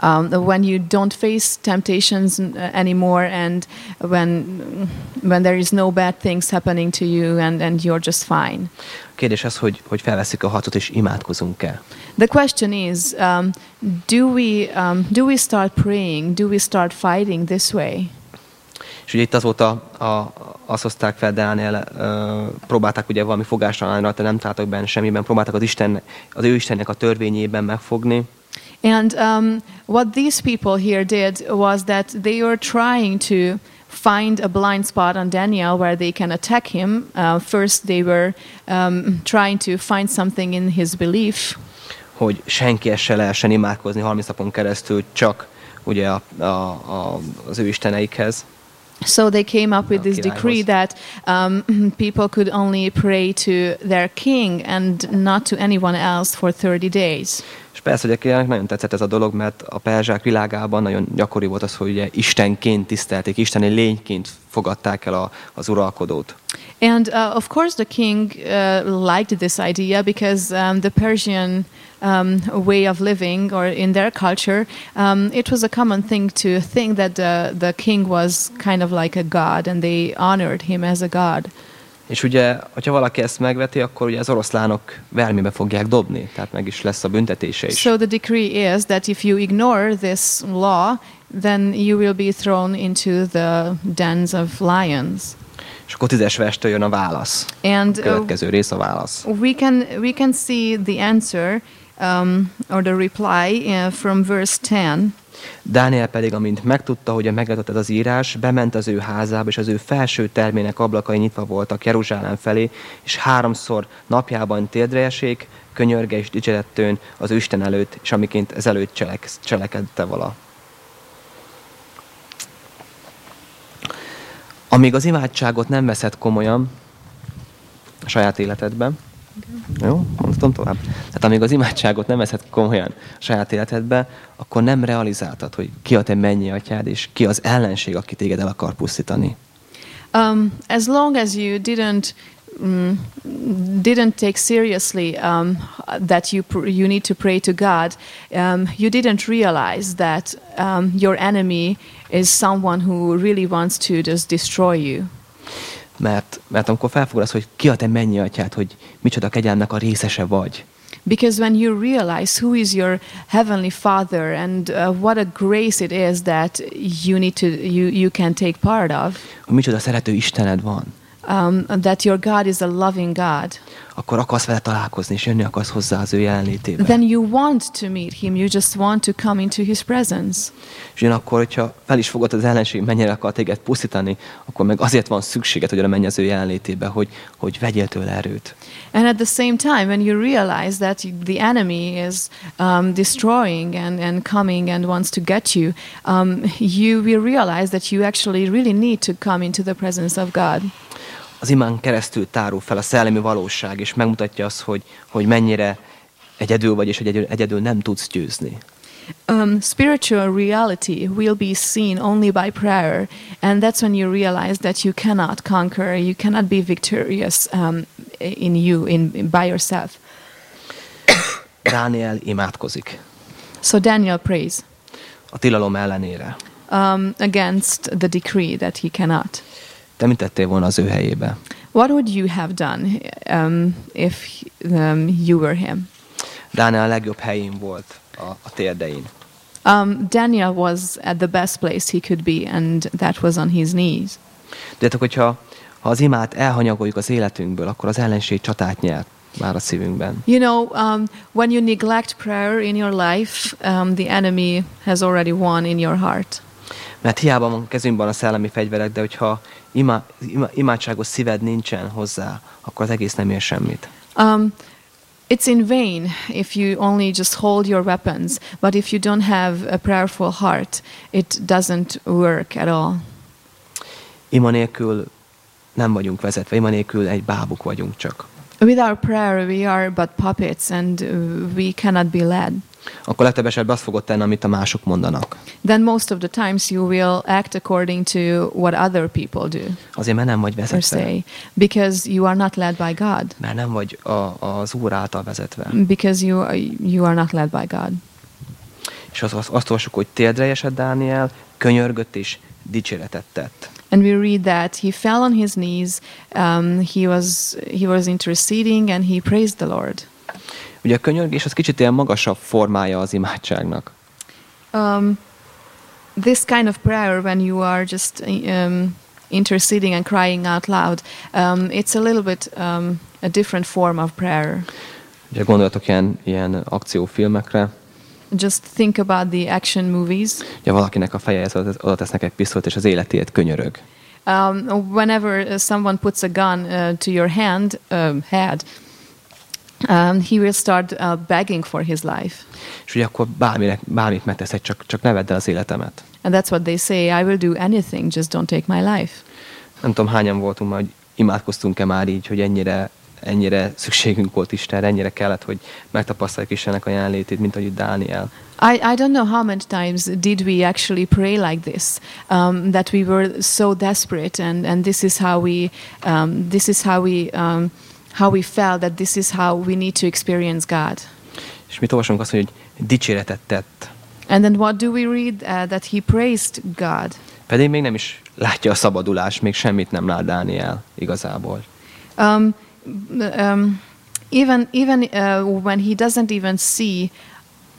um, when you don't face temptations uh, anymore, and when when there is no bad things happening to you, and, and you're just fine.
A kérdés az, hogy, hogy felveszik a harcot és imádkozunk-e.
The question is, um, do we um, do we start praying? Do we start fighting this way?
És ugye itt azóta a, azt hozták fel Dániel, ö, próbálták ugye valami fogásra állni rajta, nem találtak benne semmiben, próbálták az, Isten, az ő Istennek a törvényében megfogni,
And um, what these people here did was that they were trying to find a blind spot on Daniel where they can attack him. Uh, first, they were um, trying to find something in his belief.
hogy senki se lehessen imádkozni 30 napon keresztül csak ugye a, a, a, az ő isteneikhez.
So they came up with this decree that um, people could only pray to their king and not to anyone else for 30 days.
És persze, hogy a királynak nagyon tetszett ez a dolog, mert a perzsák világában nagyon gyakori volt az, hogy ugye Istenként tisztelték, isteni lényként fogadták el a, az uralkodót.
And uh, of course, the king uh, liked this idea because um, the Persian um, way of living, or in their culture, um, it was a common thing to think that the, the king was kind of like a god, and they honored him as a god.
És ugye, hogyha valaki ezt megveti, akkor ugye az oroszlánok vermébe fogják dobni, tehát meg is lesz a büntetése is.
So the decree is that if you ignore this law, then you will be thrown into the dens of lions.
És akkor tízes verstől jön a válasz.
And
A
uh,
következő rész a válasz.
we can we can see the answer um, or the reply uh, from verse 10.
Dániel pedig, amint megtudta, hogy a megadatott ez az írás, bement az ő házába, és az ő felső termének ablakai nyitva voltak Jeruzsálem felé, és háromszor napjában térdre esik, könyörge és dicsérettőn az Isten előtt, és amiként ez előtt cselek, cselekedte vala. Amíg az imádságot nem veszed komolyan a saját életedben, jó, mondhatom tovább. Tehát amíg az imádságot nem veszed komolyan a saját életedbe, akkor nem realizáltad, hogy ki a te mennyi atyád, és ki az ellenség, aki téged el akar pusztítani.
Um, as long as you didn't mm, didn't take seriously um, that you you need to pray to God, um, you didn't realize that um, your enemy is someone who really wants to just destroy you.
Mert, mert amikor felfogod azt, hogy ki a te mennyi atyád, hogy micsoda kegyelmnek a részese vagy,
Because when you realize who is your heavenly Father and uh, what a grace it is that you need to you you can take part of,
micsoda szerető Istened van,
um, that your God is a loving God,
akkor akarsz vele találkozni, és jönni akarsz hozzá az ő jelenlétébe.
then you want to meet Him. You just want to come into His presence.
És ugyanakkor, hogyha fel is fogod az ellenség, mennyire akar téged pusztítani, akkor meg azért van szükséged, hogy oda menj az ő jelenlétébe, hogy, hogy vegyél tőle erőt.
And at the same time, when you realize that the enemy is um, destroying and, and coming and wants to get you, um, you will realize that you actually really need to come into the presence of God.
Az imán keresztül tárul fel a szellemi valóság, és megmutatja azt, hogy, hogy mennyire egyedül vagy, és hogy egyedül, egyedül nem tudsz győzni.
Um, spiritual reality will be seen only by prayer, and that's when you realize that you cannot conquer, you cannot be victorious um, in you, in, by yourself.
Dániel imádkozik
So Daniel prays
a tilalom ellenére.
um, against the decree that he cannot.
Te mit tettél volna az ő helyébe?
What would you have done um, if um, you were him?
Dániel a legjobb helyén volt a, a térdein.
Um, Daniel was at the best place he could be, and that was on his knees.
Tudjátok, hogyha ha az imát elhanyagoljuk az életünkből, akkor az ellenség csatát nyer már a szívünkben.
You know, um, when you neglect prayer in your life, um, the enemy has already won in your heart.
Mert hiába van kezünkben a szellemi fegyverek, de hogyha ima, ima, imádságos szíved nincsen hozzá, akkor az egész nem ér semmit.
Um, it's in vain if you only just hold your weapons, but if you don't have a prayerful heart, it doesn't work at all.
Ima nélkül nem vagyunk vezetve, ima nélkül egy bábuk vagyunk csak.
With our prayer, we are but puppets and we cannot be led.
Akkor legtöbb esetben azt fogod tenni, amit a mások mondanak.
Then most of the times you will act according to what other people do
Azért, mert nem vagy vezetve.
say, because you are not led by God,
Mert nem vagy a, az Úr által vezetve.
because you are, you are not led by God.
És az, azt, azt olvassuk, hogy térdre esett Dániel, könyörgött és dicséretet tett.
And we read that he fell on his knees, um, he was he was interceding, and he praised the Lord.
Ugye a könyörgés az kicsit ilyen magasabb formája az imádságnak.
Um, this kind of prayer, when you are just um, interceding and crying out loud, um, it's a little bit um, a different form of prayer.
Ugye gondoljatok ilyen, ilyen akciófilmekre,
Just think about the action movies.
ugye valakinek a fejehez oda tesznek egy pisztolyt, és az életét könyörög.
Um, whenever someone puts a gun uh, to your hand, um, head, um, he will start uh, begging for his life.
És ugye akkor bárminek, bármit megteszek, csak, csak ne vedd el az életemet.
And that's what they say I will do anything, just don't take my life.
Nem tudom, hányan voltunk már, hogy imádkoztunk-e már így, hogy ennyire, ennyire szükségünk volt Istenre, ennyire kellett, hogy megtapasztaljuk Istennek a jelenlétét, mint ahogy Dániel.
I, I don't know how many times did we actually pray like this, um, that we were so desperate, and, and this is how we, um, this is how we, um, how we felt that this is how we need to experience God.
És mit olvasunk azt, hogy dicséretet tett.
And then what do we read? Uh, that he praised God.
Pedig még nem is látja a szabadulást, még semmit nem lát Dániel igazából.
Um, um, even even uh, when he doesn't even see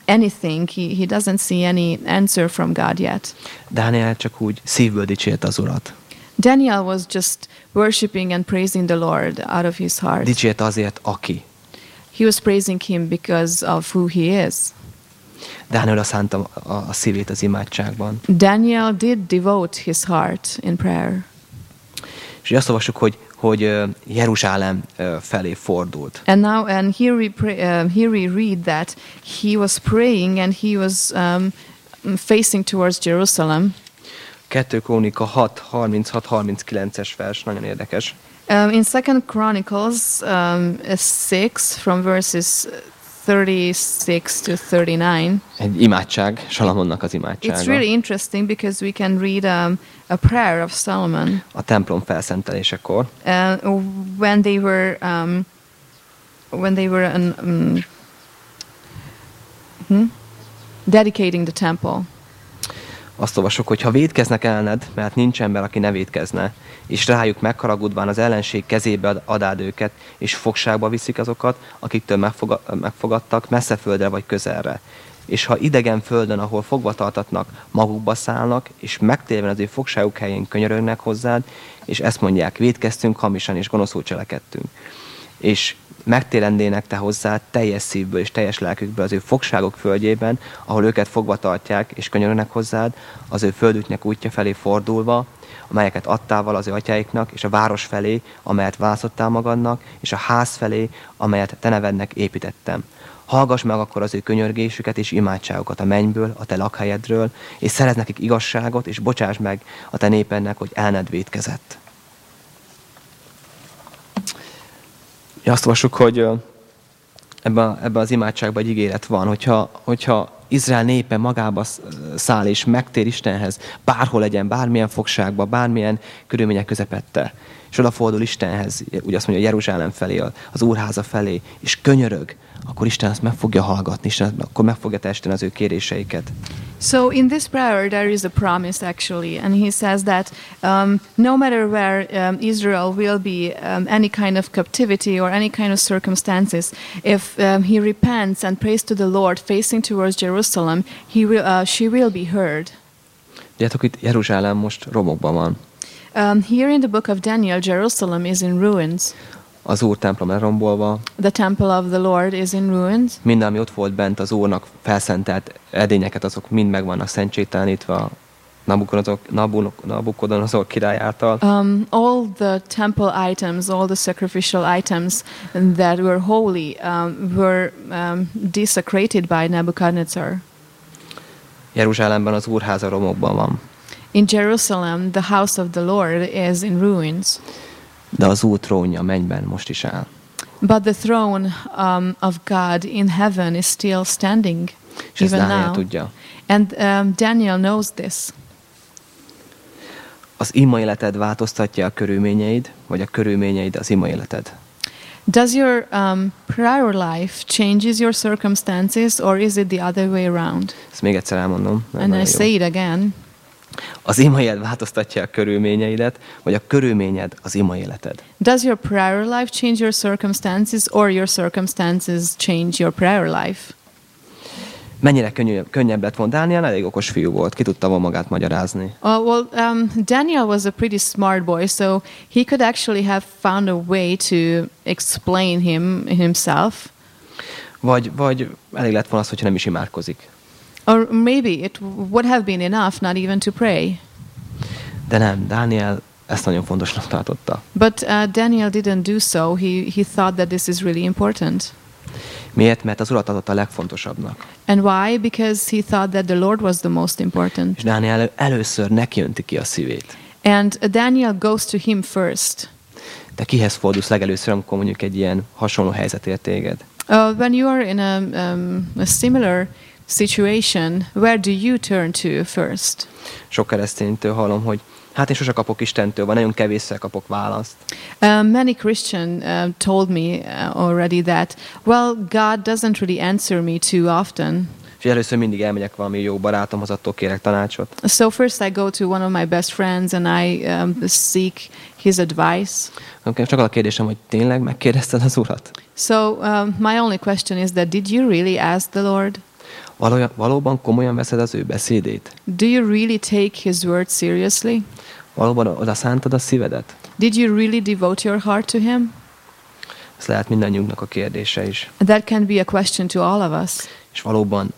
anything, he, he doesn't see any answer from God yet.
Dániel csak úgy szívből dicsért az Urat.
Daniel was just worshiping and praising the Lord out of his heart.
Dicsért azért, aki.
He was praising him because of who he is.
Dániel szánta a, a szívét az imádságban.
Daniel did devote his heart in prayer.
És azt olvassuk, hogy, hogy Jeruzsálem felé fordult.
And now, and here we pray, um, here we read that he was praying and he was um, facing towards Jerusalem.
2 Krónika 6, 36-39-es vers, nagyon érdekes.
Um, in Second Chronicles um, six, from verses thirty-six to thirty-nine,
Egy imádság, Salamonnak az imádsága.
it's really interesting because we can read um, a prayer of Solomon
A templom felszentelésekor.
uh, when they were um, when they were um, um, hmm? dedicating the temple.
Azt olvasok, hogy ha védkeznek ellened, mert nincs ember, aki ne védkezne, és rájuk megharagudván az ellenség kezébe ad- adád őket, és fogságba viszik azokat, akiktől megfoga- megfogadtak, messze földre vagy közelre. És ha idegen földön, ahol fogva tartatnak, magukba szállnak, és megtérven az ő fogságuk helyén könyörögnek hozzád, és ezt mondják, védkeztünk hamisan és gonoszul cselekedtünk. És megtérendének te hozzá teljes szívből és teljes lelkükből az ő fogságok földjében, ahol őket fogva tartják és könyörögnek hozzád, az ő földüknek útja felé fordulva, amelyeket adtál vala az ő atyáiknak, és a város felé, amelyet választottál magadnak, és a ház felé, amelyet te nevednek építettem. Hallgass meg akkor az ő könyörgésüket és imádságokat a mennyből, a te lakhelyedről, és szerez nekik igazságot, és bocsáss meg a te népednek, hogy elned védkezett. Azt olvassuk, hogy ebben, ebben az imádságban egy ígéret van, hogyha, hogyha Izrael népe magába sz- száll és megtér Istenhez, bárhol legyen, bármilyen fogságba, bármilyen körülmények közepette, és odafordul Istenhez, ugye azt mondja, Jeruzsálem felé, az úrháza felé, és könyörög, akkor Isten azt meg fogja hallgatni, Isten akkor meg fogja testeni az ő kéréseiket.
So in this prayer, there is a promise actually, and he says that um, no matter where um, Israel will be, um, any kind of captivity or any kind of circumstances, if um, he repents and prays to the Lord, facing towards Jerusalem, he will, uh, she will be heard.
Tudjátok, itt Jeruzsálem most romokban van.
Um, here in the book of Daniel, Jerusalem is in ruins.
Az úr templom lerombolva,
The temple of the Lord is in ruins.
minden, ami ott volt bent az úrnak felszentelt edényeket, azok mind meg vannak Nabunok- Nabukodonozor király által.
Um, all the temple items, all the sacrificial items that were holy um, were um, desecrated by Nebuchadnezzar.
Jeruzsálemben az úrháza romokban van.
In Jerusalem, the house of the Lord is in ruins.
de az Úr trónja mennyben most is áll.
But the throne um, of God in heaven is still standing,
És
even
Dániel
now.
tudja.
And um, Daniel knows this.
Az ima életed változtatja a körülményeid, vagy a körülményeid az ima életed?
Does your um, prayer life changes your circumstances, or is it the other way around?
Ezt még egyszer elmondom.
And I
jó.
say it again.
Az ima élet változtatja a körülményeidet, vagy a körülményed az ima életed?
Does your prayer life change your circumstances, or your circumstances change your prayer life?
Mennyire könnyű, könnyebb lett volna Dániel, elég okos fiú volt, ki tudta volna magát magyarázni.
Uh, well, um, Daniel was a pretty smart boy, so he could actually have found a way to explain him himself.
Vagy, vagy elég lett volna az, hogyha nem is imádkozik.
Or maybe it would have been enough not even to pray.
De nem, Dániel ezt nagyon fontosnak tartotta.
But uh, Daniel didn't do so. He, he thought that this is really important.
Miért? Mert az urat adott a legfontosabbnak.
And why? Because he thought that the Lord was the most important.
És Dániel először nekijönti ki a szívét.
And Daniel goes to him first.
Te kihez fordulsz legelőször, amikor mondjuk egy ilyen hasonló helyzet ér téged?
Uh, when you are in a, um, a similar situation, where do you turn to first?
Sok kereszténytől hallom, hogy hát én sose kapok Istentől, vagy nagyon kevésszer kapok választ.
Uh, many Christian uh, told me uh, already that, well, God doesn't really answer me too often.
És először mindig elmegyek valami jó barátomhoz, attól kérek tanácsot.
So first I go to one of my best friends and I um, seek his advice.
Akkor csak a kérdésem, hogy tényleg megkérdezted az urat?
So um, my only question is that did you really ask the Lord?
Valója, valóban komolyan veszed az ő beszédét?
Do you really take his word seriously?
Valóban oda szántad a szívedet?
Did you really devote your heart to him?
Ez lehet mindannyiunknak a kérdése is.
That can be a question to all of us.
És valóban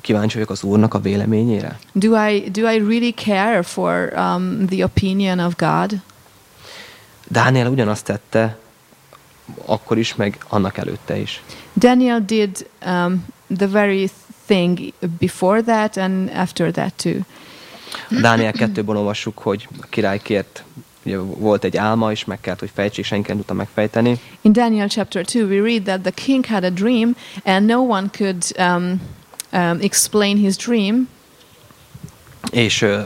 kíváncsi vagyok az Úrnak a véleményére?
Do I do I really care for um, the opinion of God?
Dániel ugyanazt tette, akkor is, meg annak előtte is.
Daniel did um, the very thing before that and after that too.
Dániel 2-ből olvassuk, hogy a király kért, ugye volt egy álma, és meg kellett, hogy fejtsék, senki nem tudta megfejteni.
In Daniel chapter 2, we read that the king had a dream and no one could um, um, explain his dream.
És ö,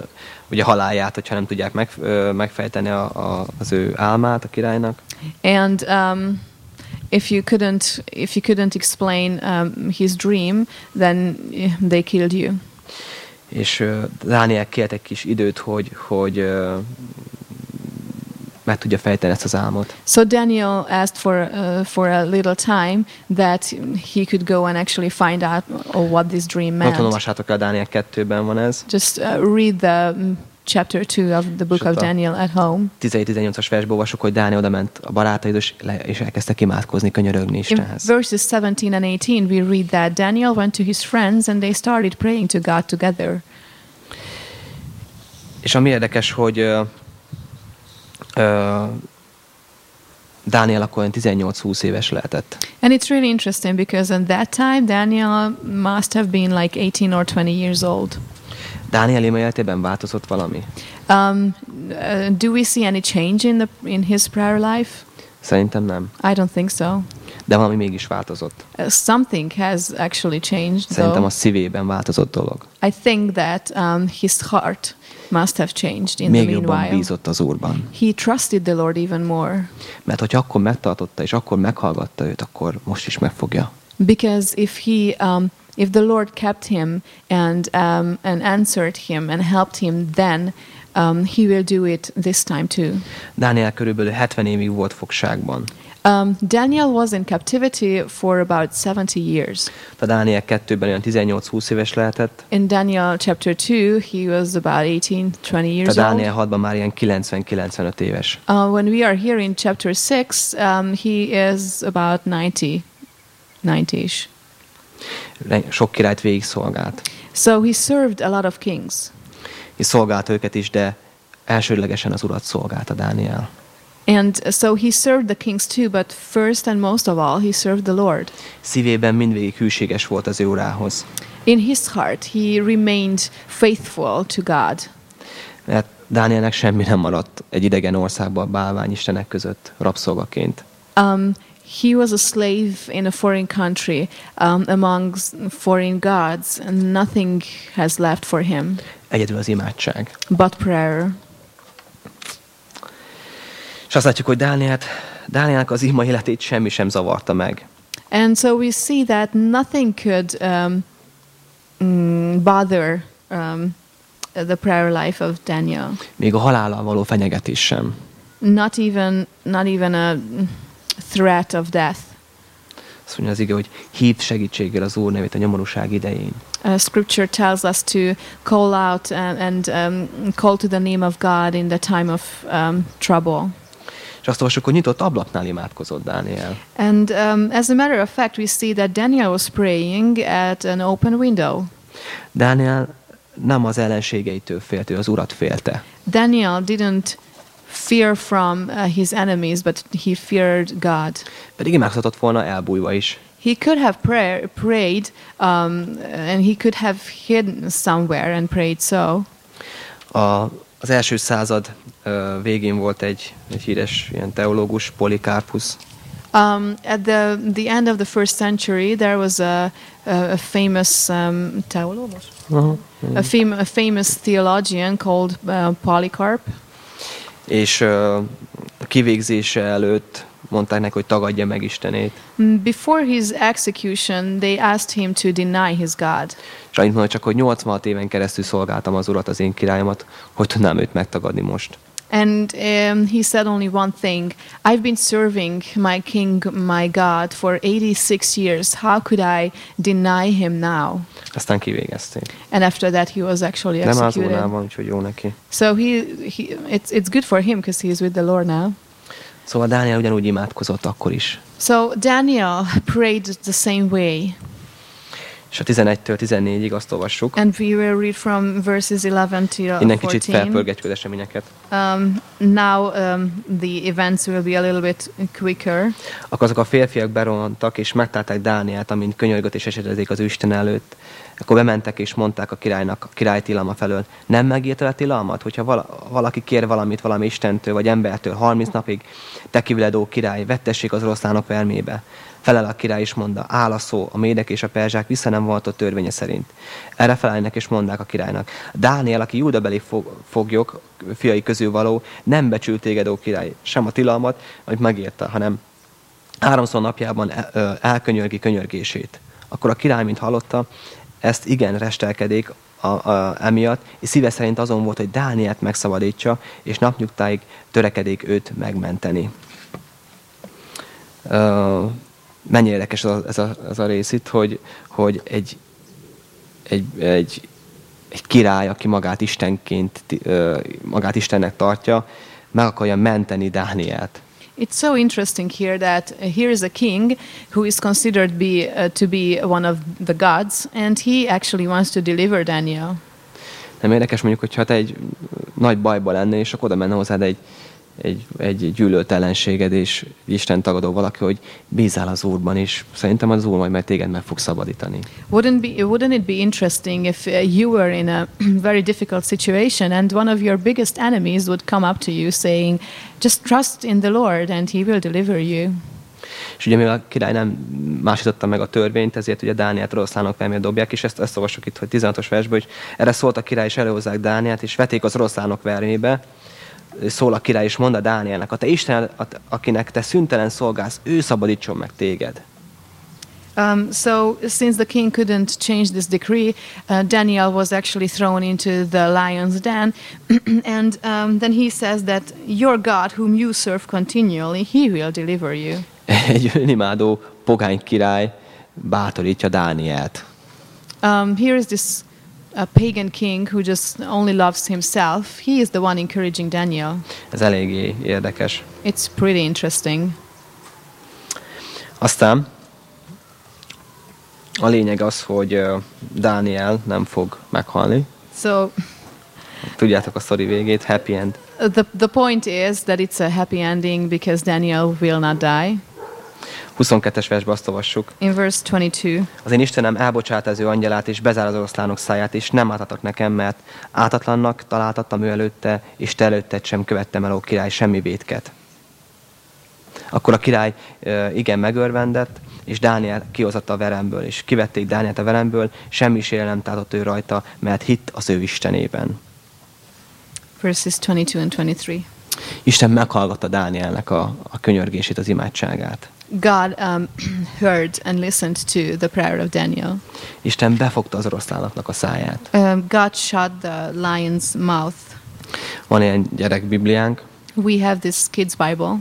ugye halálját, hogyha nem tudják meg, ö, megfejteni a, a, az ő álmát a királynak.
And um, if you couldn't, if you couldn't explain um, his dream, then eh, they killed you.
És ö, Dániel kért egy kis időt, hogy, hogy ö, meg tudja fejteni ezt az álmot.
So Daniel asked for uh, for a little time that he could go and actually find out uh, what this dream meant.
olvassátok el, Dániel 2-ben van ez.
Just uh, read the um, chapter 2 of the book of Daniel at home.
17-18-as versben olvasok, hogy Dániel oda ment a barátaid, és, le, és elkezdtek imádkozni, könyörögni
In
Istenhez.
verses 17 and 18, we read that Daniel went to his friends and they started praying to God together.
És ami érdekes, hogy ö, ö, Dániel akkor olyan 18-20 éves lehetett.
And it's really interesting because at that time, Daniel must have been like 18 or 20 years old.
Dániel életében változott valami?
Um, uh, do we see any change in, the, in his prayer life?
Szerintem nem.
I don't think so.
De valami mégis változott.
Uh, something has actually changed,
Szerintem
though.
a szívében változott dolog.
I think that um, his heart must have changed in
Még
the
jobban
meanwhile.
bízott az Úrban.
He trusted the Lord even more.
Mert hogyha akkor megtartotta, és akkor meghallgatta őt, akkor most is megfogja.
Because if he, um, if the Lord kept him and um, and answered him and helped him, then um, He will do it this time too.
Dániel körülbelül 70 évig volt fogságban.
Um, Daniel was in captivity for about 70 years.
A Dániel 2-ben olyan 18-20 éves lehetett,
In Daniel chapter 2, he was about 18, 20 years old.
Dániel 6-ban már ilyen 90-95 éves.
Uh, when we are here in chapter 6, um, he is about 90, 90-ish.
Sok királyt végig szolgált.
So he served a lot of kings.
És szolgált őket is, de elsődlegesen az urat szolgálta Dániel.
And so he served the kings too, but first and most of all, he served the Lord.
Szívében mindvégig hűséges volt az ő urához.
In his heart, he remained faithful to God.
Mert Dánielnek semmi nem maradt egy idegen országban bálványistenek között rabszolgaként.
Um, he was a slave in a foreign country um, among foreign gods, and nothing has left for him
Egyedül az imádság.
but prayer.
És azt látjuk, hogy Dánielt, Dánielnek az ima életét semmi sem zavarta meg.
And so we see that nothing could um, mm, bother um, the prayer life of Daniel.
Még a halállal való fenyegetés sem.
Not even, not even a threat of death.
Azt mondja az ige, hogy hívd segítséggel az Úr nevét a nyomorúság idején.
Uh, scripture tells us to call out and, and um, call to the name of God in the time of um, trouble.
És azt olvassuk, hogy nyitott ablaknál imádkozott Dániel.
And um, as a matter of fact, we see that Daniel was praying at an open window.
Dániel nem az ellenségeitől félt, ő az urat félte.
Daniel didn't fear from uh, his enemies, but he feared God.
Pedig volna elbújva is.
He could have prayer, prayed, um, and he could have hidden somewhere and prayed so.
A, az első század ö, végén volt egy, egy híres ilyen teológus,
Um, at the the end of the first century, there was a a, a famous um, theologos? a, fam- a famous theologian called uh, Polycarp,
és kivégzése előtt mondták neki, hogy tagadja meg Istenét.
Mm, Before his execution, they asked him to deny his God.
És annyit mondta csak, hogy 86 éven keresztül szolgáltam az urat, az én királyomat, hogy tudnám őt megtagadni most.
And um, he said only one thing I've been serving my king, my God, for 86 years. How could I deny him now?
Aztán kivégezték.
And after that, he was actually
Nem az
executed.
úrnál úgyhogy jó neki.
So he, he it's, it's good for him because he's with the Lord now.
Szóval Dániel ugyanúgy imádkozott akkor is.
So Daniel prayed the same way.
És a 11-től 14-ig azt olvassuk.
And we will read from verses 11 to uh,
Innen kicsit
14.
felpörgetjük az eseményeket.
Um, now um, the events will be a little bit quicker.
Akkor azok a férfiak berohantak, és megtalálták Dánielt, amint könyörgött és esetezik az Isten előtt. Akkor bementek és mondták a királynak, a király tilalma felől, nem megírta a tilalmat, hogyha vala, valaki kér valamit valami Istentől vagy embertől 30 napig, te kiviledó király, vettessék az oroszlánok vermébe. Felel a király is mondta, áll a szó, a médek és a perzsák vissza nem voltott törvénye szerint. Erre felelnek és mondták a királynak, Dániel, aki júdabeli fog, foglyok, fiai közül való, nem becsült téged, ó király, sem a tilalmat, amit megírta, hanem háromszor napjában ö, elkönyörgi könyörgését. Akkor a király, mint hallotta, ezt igen restelkedék a, a, emiatt, és szíve szerint azon volt, hogy Dánielt megszabadítsa, és napnyugtáig törekedék őt megmenteni. Ö, mennyire érdekes ez a, ez a, ez a rész itt, hogy, hogy egy, egy, egy, egy király, aki magát Istenként, magát Istennek tartja, meg akarja menteni Dánielt.
It's so interesting here that uh, here is a king who is considered be, uh, to be one of the gods, and he actually wants to deliver Daniel.
Nem érdekes mondjuk, hogyha te egy nagy bajba lennél, és akkor oda menne hozzád egy, egy, egy gyűlölt ellenséged, és Isten tagadó valaki, hogy bízál az Úrban, és szerintem az Úr majd meg téged meg fog szabadítani.
Wouldn't be wouldn't it be interesting if uh, you were in a very difficult situation and one of your biggest enemies would come up to you saying, "Just trust in the Lord and he will deliver you."
És ugye mivel a király nem másította meg a törvényt, ezért ugye Dániát oroszlánok vermére dobják, és ezt, ezt olvasok itt, hogy 16-os versből, hogy erre szólt a király, és előhozzák Dániát, és veték az oroszlánok vermébe, szól a király, és mond a Dánielnek, a te Isten, akinek te szüntelen szolgálsz, ő szabadítson meg téged.
Um, so, since the king couldn't change this decree, uh, Daniel was actually thrown into the lion's den. and um, then he says that your God, whom you serve continually, he will deliver you.
Egy önimádó pogány király bátorítja Dánielt.
Um, here is this uh, pagan king who just only loves himself. He is the one encouraging Daniel.
Ez eléggé érdekes.
It's pretty interesting.
Aztán a lényeg az, hogy ö, Dániel nem fog meghalni.
So,
Tudjátok a sztori végét, happy end.
uh, the, the point is that it's a happy ending because Daniel will not die.
22-es versben azt olvassuk.
in verse 22.
Az én Istenem elbocsát az ő angyalát, és bezár az oroszlánok száját, és nem átadtak nekem, mert átatlannak találtattam ő előtte, és te előtted sem követtem el, ó király, semmi vétket. Akkor a király igen megörvendett, és Dániel kihozatta a veremből, és kivették Dánielt a veremből, semmi sérelem nem tátott ő rajta, mert hitt az ő Istenében.
Verses 22 and 23.
Isten meghallgatta Dánielnek a, a könyörgését, az imádságát.
God um, heard and listened to the prayer of Daniel.
Isten befogta az oroszlánoknak a száját.
Um, God shut the lion's mouth.
Van ilyen gyerekbibliánk,
We have this kids' Bible,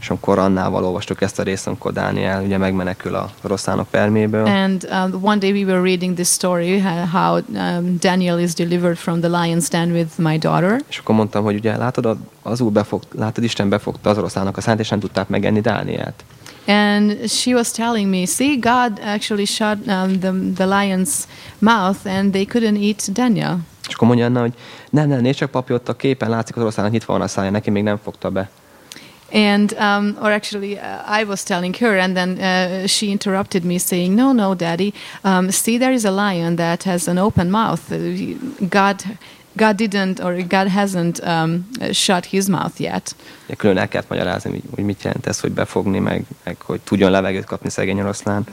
és amikor Annával olvastuk ezt a részt, amikor Dániel ugye megmenekül a oroszlánok perméből,
and um, one day we were reading this story how, how um, Daniel is delivered from the lion's den with my daughter.
és akkor mondtam, hogy ugye látod, az úr befog, látod, Isten befogta az oroszlánok a száját, és nem tudták megenni Dánielt.
And she was telling me, see, God actually shut um, the, the lion's mouth and they couldn't eat Daniel.
És akkor mondja Anna, hogy nem, nem, nézd csak papi, ott a képen látszik az oroszlánok nyitva van a szája, neki még nem fogta be.
And, um, or actually, uh, I was telling her, and then uh, she interrupted me, saying, No, no, Daddy, um, see, there is a lion that has an open mouth. God, God didn't, or God hasn't um, shut his mouth yet.
Ugye külön el kellett magyarázni, hogy- hogy mit jelent ez, hogy befogni, meg, meg hogy tudjon levegőt kapni szegény oroszlán.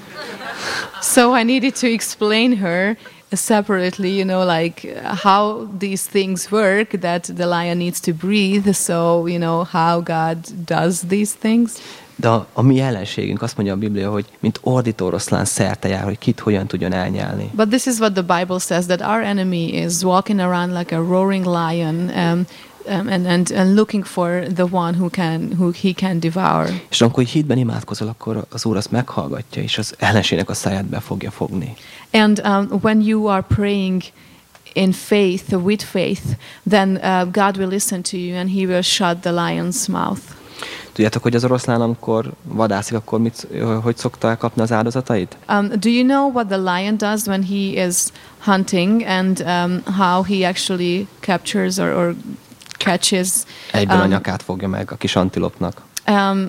So I needed to explain her separately, you know, like how these things work, that the lion needs to breathe. So, you know, how God does these things.
De a, a mi ellenségünk azt mondja a Biblia, hogy mint ordító oroszlán szerte jár, hogy kit hogyan tudjon elnyelni.
But this is what the Bible says that our enemy is walking around like a roaring lion um, um, and, and, and looking for the one who, can, who he can devour.
És amikor hitben imádkozol, akkor az Úr azt meghallgatja, és az ellenségnek a száját be fogja fogni.
And um, when you are praying in faith, with faith, then uh, God will listen to you and he will shut the lion's mouth.
Tudjátok, hogy az oroszlán, amikor vadászik, akkor mit, hogy szokta elkapni az áldozatait?
Um, do you know what the lion does when he is hunting and um, how he actually captures or, or catches?
Egyből a
Um,
nyakát fogja meg a kis antilopnak.
Um,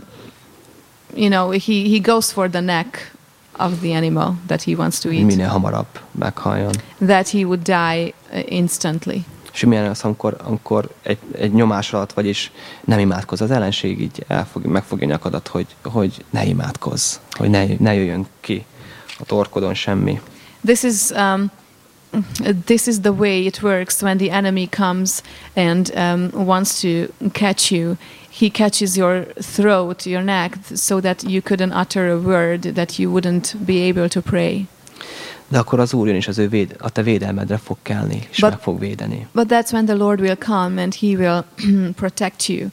you know, he, he goes for the neck of the animal that he wants to eat,
minél hamarabb meghalljon.
that he would die instantly.
Milyen az, amikor, amikor egy, egy nyomás alatt vagy, és nem imádkoz. Az ellenség így elfog, megfogja nyakadat, hogy, hogy ne imádkozz, hogy ne, ne jöjjön ki a torkodon semmi.
This is um, this is the way it works when the enemy comes and um, wants to catch you. He catches your throat, your neck, so that you couldn't utter a word, that you wouldn't be able to pray.
De akkor az Úr jön, és az ő véd, a te védelmedre fog kelni, és
But-
meg fog védeni.
But that's when the Lord will come and He will protect you.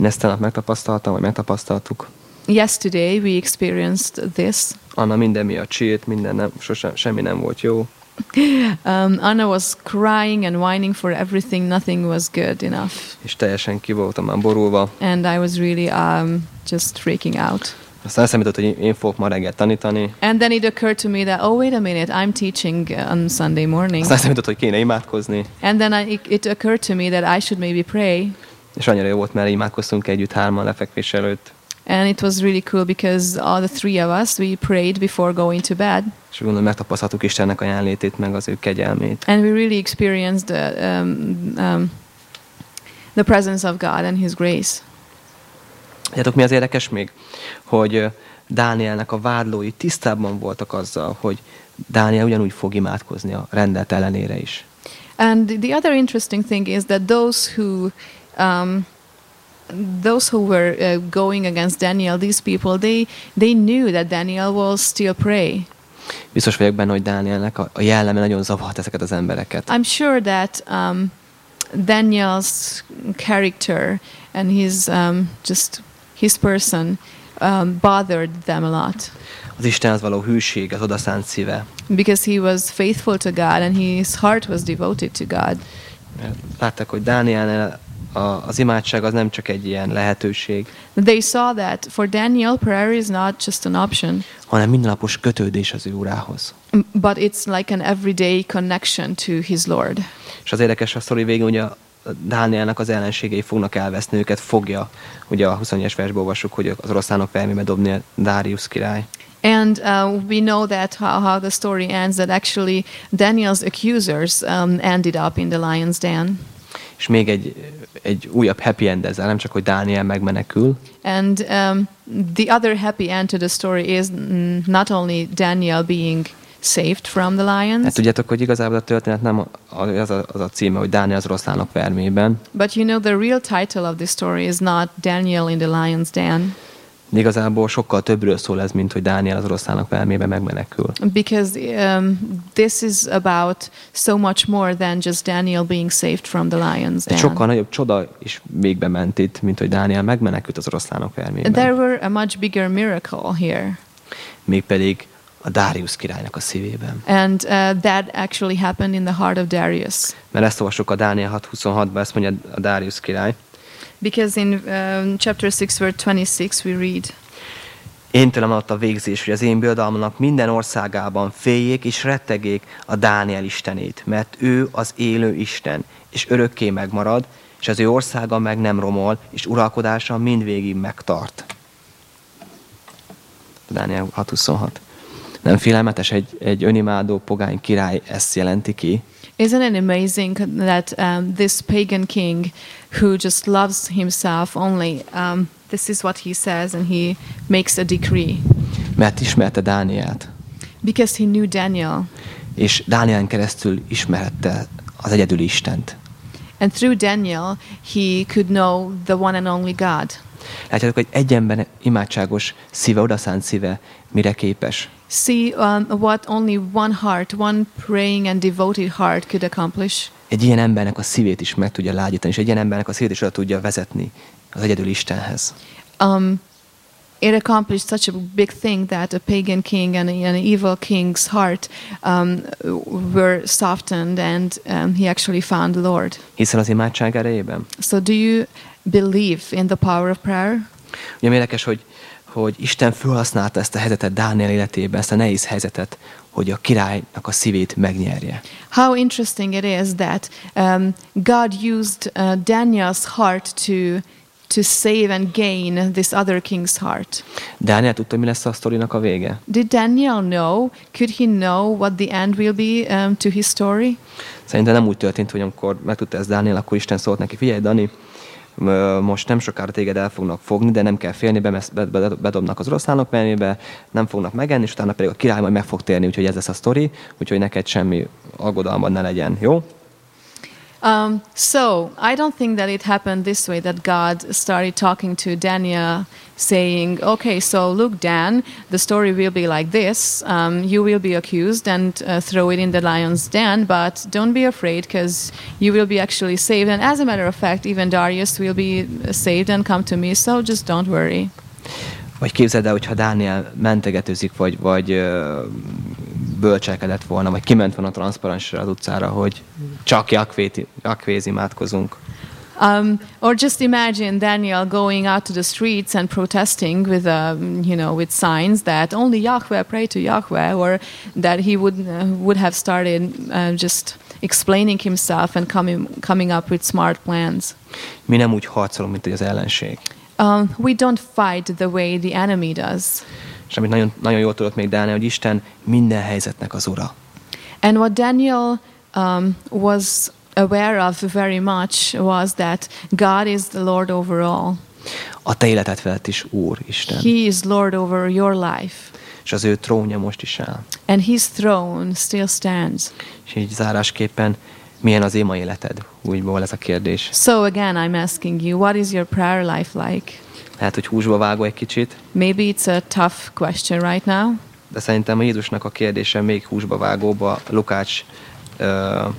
Én ezt tegnap megtapasztaltam, vagy megtapasztaltuk.
Yesterday we experienced this.
Anna minden miatt sírt, minden nem, sosem, semmi nem volt jó.
Um, Anna was crying and whining for everything. Nothing was good enough,
és teljesen ki voltam már borulva.
and I was really um, just freaking out.
Aztán eszembe jutott, hogy én fogok ma reggel tanítani.
And then it occurred to me that, oh, wait a minute, I'm teaching uh, on Sunday morning.
Aztán eszembe jutott, hogy kéne imádkozni.
And then I, it, occurred to me that I should maybe pray.
És annyira jó volt, mert imádkoztunk együtt hárman lefekvés előtt.
And it was really cool because all the three of us, we prayed before going to bed.
És gondolom, megtapasztaltuk Istennek a jelenlétét, meg az ő kegyelmét.
And we really experienced the, um, um, the presence of God and His grace.
Tudjátok, mi az érdekes még? Hogy Dánielnek a vádlói tisztában voltak azzal, hogy Dániel ugyanúgy fog imádkozni a rendet ellenére is.
And the other interesting thing is that those who um, those who were uh, going against Daniel, these people, they they knew that Daniel will still pray.
Biztos vagyok benne, hogy Dánielnek a, a jelleme nagyon zavart ezeket az embereket.
I'm sure that um, Daniel's character and his um, just his person um, bothered them a lot
Az Istenhez való hűség, az odaszánt szíve.
because he was faithful to God and his heart was devoted to God.
Látták, hogy Dánielnél a, az imádság az nem csak egy ilyen lehetőség,
They saw that for Daniel, prayer is not just an option,
hanem mindennapos kötődés az ő urához.
but it's like an everyday connection to his Lord.
És az érdekes a sztori végén, ugye Dánielnek az ellenségei fognak elveszni, őket fogja, ugye a 21-es versben olvassuk, hogy az oroszlánok vermébe dobni a Darius király.
And uh, we know that how, how the story ends that actually Daniel's accusers um, ended up in the lion's den.
És még egy, egy újabb happy end ezzel, nem csak, hogy Dániel megmenekül,
And um, the other happy end to the story is mm, not only Daniel being saved from the lions,
Hát tudjátok, hogy igazából a történet nem az a, az a címe, hogy Dániel az oroszlánok vermében,
but you know the real title of the story is not Daniel in the lion's den,
de igazából sokkal többről szól ez, mint hogy Dániel az oroszlánok vermében megmenekül.
because um, this is about so much more than just Daniel being saved from the lion's
Egy sokkal
den.
nagyobb csoda is végbe ment itt, mint hogy Dániel megmenekült az oroszlánok vermében.
There were a much bigger miracle here.
Mégpedig a Darius királynak a szívében.
And uh, that actually happened in the heart of Darius.
Mert ezt olvassuk a Dániel 6.26-ban, ezt mondja a Darius király.
Because in um, chapter 6, verse 26, we read,
Én tőlem adott a végzés, hogy az én birodalomnak minden országában féljék és rettegék a Dániel istenét, mert ő az élő Isten, és örökké megmarad, és az ő országa meg nem romol, és uralkodása mindvégig megtart. Dániel 6.26. Nem félelmetes egy, egy önimádó pogány király ezt jelenti ki,
Isn't it amazing that um, this pagan king who just loves himself only, um, this is what he says, and he makes a decree
mert ismerte Dánielt,
because he knew Daniel.
és Dánielen keresztül ismerette az egyedüli Istent.
And through Daniel, he could know the one and only God.
Látjátok, hogy egy ember imádságos szíve, odaszánt szíve mire képes.
See um, what only one heart, one praying and devoted heart could accomplish.
Egy ilyen embernek a szívét is meg tudja lágyítani, és egy ilyen embernek a szívét is oda tudja vezetni az egyedüli Istenhez.
Um, it accomplished such a big thing that a pagan king and an evil king's heart um, were softened, and um, he actually found the Lord.
Hiszen az imádság erejében.
So, do you believe in the power of prayer?
Ugye érdekes, hogy, hogy Isten felhasználta ezt a helyzetet Dániel életében, ezt a nehéz helyzetet, hogy a királynak a szívét megnyerje.
How interesting it is that um, God used uh, Daniel's heart to to save and gain this other king's heart.
Dániel tudta, mi lesz a sztorinak a vége?
Did Daniel know? Could he know what the end will be um, to his story?
Szerintem nem úgy történt, hogy amikor megtudta ezt Dániel, akkor Isten szólt neki, figyelj Dani, most nem sokára téged el fognak fogni, de nem kell félni, bedobnak az oroszlánok mellébe, nem fognak megenni, és utána pedig a király majd meg fog térni, úgyhogy ez lesz a sztori, úgyhogy neked semmi aggodalmad ne legyen, jó?
Um, so I don't think that it happened this way that God started talking to Daniel, saying, "Okay, so look, Dan, the story will be like this. Um, you will be accused and uh, throw it in the lion's den, but don't be afraid because you will be actually saved. And as a matter of fact, even Darius will be saved and come to me. So just don't worry."
Vagy képzeld el, hogyha Dániel mentegetőzik, vagy, vagy bölcselkedett volna, vagy kiment volna transzparensre az utcára, hogy csak Jakvét, Jakvéz imádkozunk.
Um, or just imagine Daniel going out to the streets and protesting with, um, you know, with signs that only Yahweh pray to Yahweh, or that he would uh, would have started uh, just explaining himself and coming coming up with smart plans.
Mi nem úgy harcolunk, mint az ellenség.
Um, we don't fight the way the enemy does.
És amit nagyon, nagyon jól tudott még Dániel, hogy Isten minden helyzetnek az ura.
And what Daniel um, was aware of very much was that God is the Lord over all.
A te életed felett is Úr, Isten.
He is Lord over your life.
És az ő trónja most is áll.
and his throne still stands.
És így zárásképpen, milyen az éma életed? Úgy volt ez a kérdés.
So again, I'm asking you, what is your prayer life like?
Lehet, hogy húsba vágó egy kicsit,
Maybe it's a tough question right now,
de szerintem a Jézusnak a kérdése még húsba vágóba Lukács uh,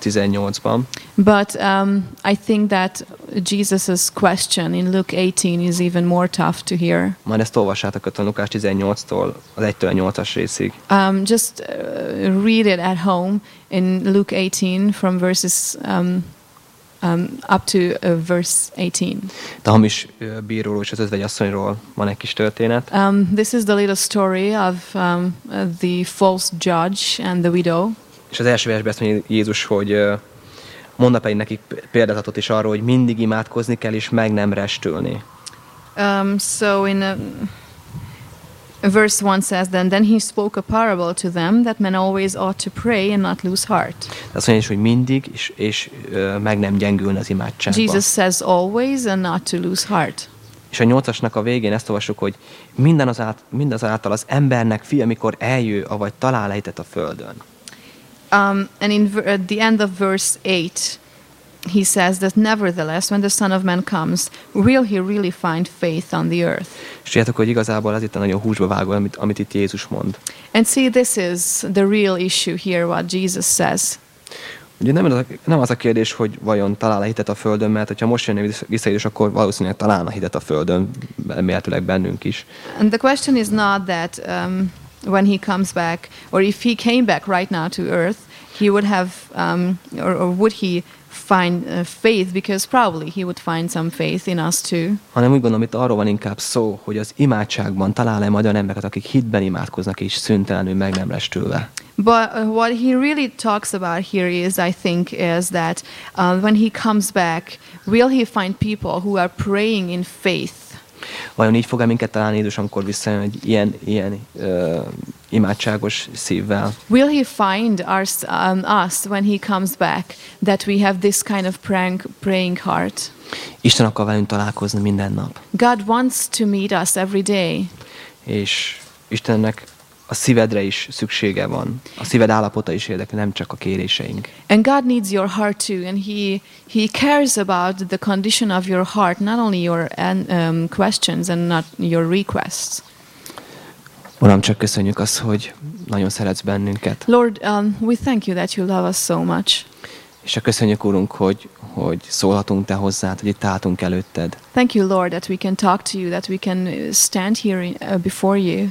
18-ban.
but um, I think that Jesus' question in Luke 18 is even more tough to hear.
Majd ezt olvassátok ott a Lukács 18-tól az 1-től 8-as részig.
Um, just uh, read it at home in Luke 18 from verses um, um, up to uh, verse 18.
De a hamis ö, bíróról és az özvegyasszonyról van egy kis történet.
Um, this is the little story of um, uh, the false judge and the widow.
És az első versben azt mondja Jézus, hogy, Mondna pedig nekik példázatot is arról, hogy mindig imádkozni kell, és meg nem restülni.
Um, so in uh, verse 1 says, then, then he spoke a parable to them that men always ought to pray and not lose heart.
Azt mondja is, hogy mindig, és, és ö, meg nem gyengülni az imádságban.
Jesus says always and not to lose heart.
És a nyolcasnak a végén ezt olvassuk, hogy minden az át, mindazáltal az embernek fia, amikor eljő, avagy talál hitet a földön.
Um, and in at the end of verse 8, he says that nevertheless, when the Son of Man comes, will he really find faith on the earth?
És tudjátok, hogy igazából ez itt a nagyon húsba vágó, amit, amit itt Jézus mond.
And see, this is the real issue here, what Jesus says.
Ugye nem az, a, nem az a kérdés, hogy vajon talál-e hitet a Földön, mert ha most jönne vissza- Jézus, akkor valószínűleg találna hitet a Földön, remélhetőleg bennünk is.
And the question is not that um, when he comes back, or if he came back right now to earth, he would have, um, or, or would he find uh, faith? Because probably he would find some faith in us too.
Hanem úgy gondolom, itt arról van inkább szó, hogy az imádságban talál-e majd olyan embereket, akik hitben imádkoznak, és szüntelenül meg nem restülve.
But uh, what he really talks about here is, I think, is that uh, when he comes back, will he find people who are praying in faith?
Vajon így fog-e minket találni Jézus, amikor visszajön egy ilyen, ilyen uh, imádságos szívvel?
Will he find us, um, us when he comes back that we have this kind of praying, praying heart?
Isten akar velünk találkozni minden nap.
God wants to meet us every day.
És Istennek a szívedre is szüksége van. A szíved állapota is érdekli, nem csak a kéréseink.
And God needs your heart too, and He He cares about the condition of your heart, not only your um, questions and not your requests.
Uram, csak köszönjük azt, hogy nagyon szeretsz bennünket.
Lord, um, we thank you that you love us so much.
És csak köszönjük, Úrunk, hogy, hogy szólhatunk Te hozzád, hogy itt álltunk előtted.
Thank you, Lord, that we can talk to you, that we can uh, stand here in, uh, before you.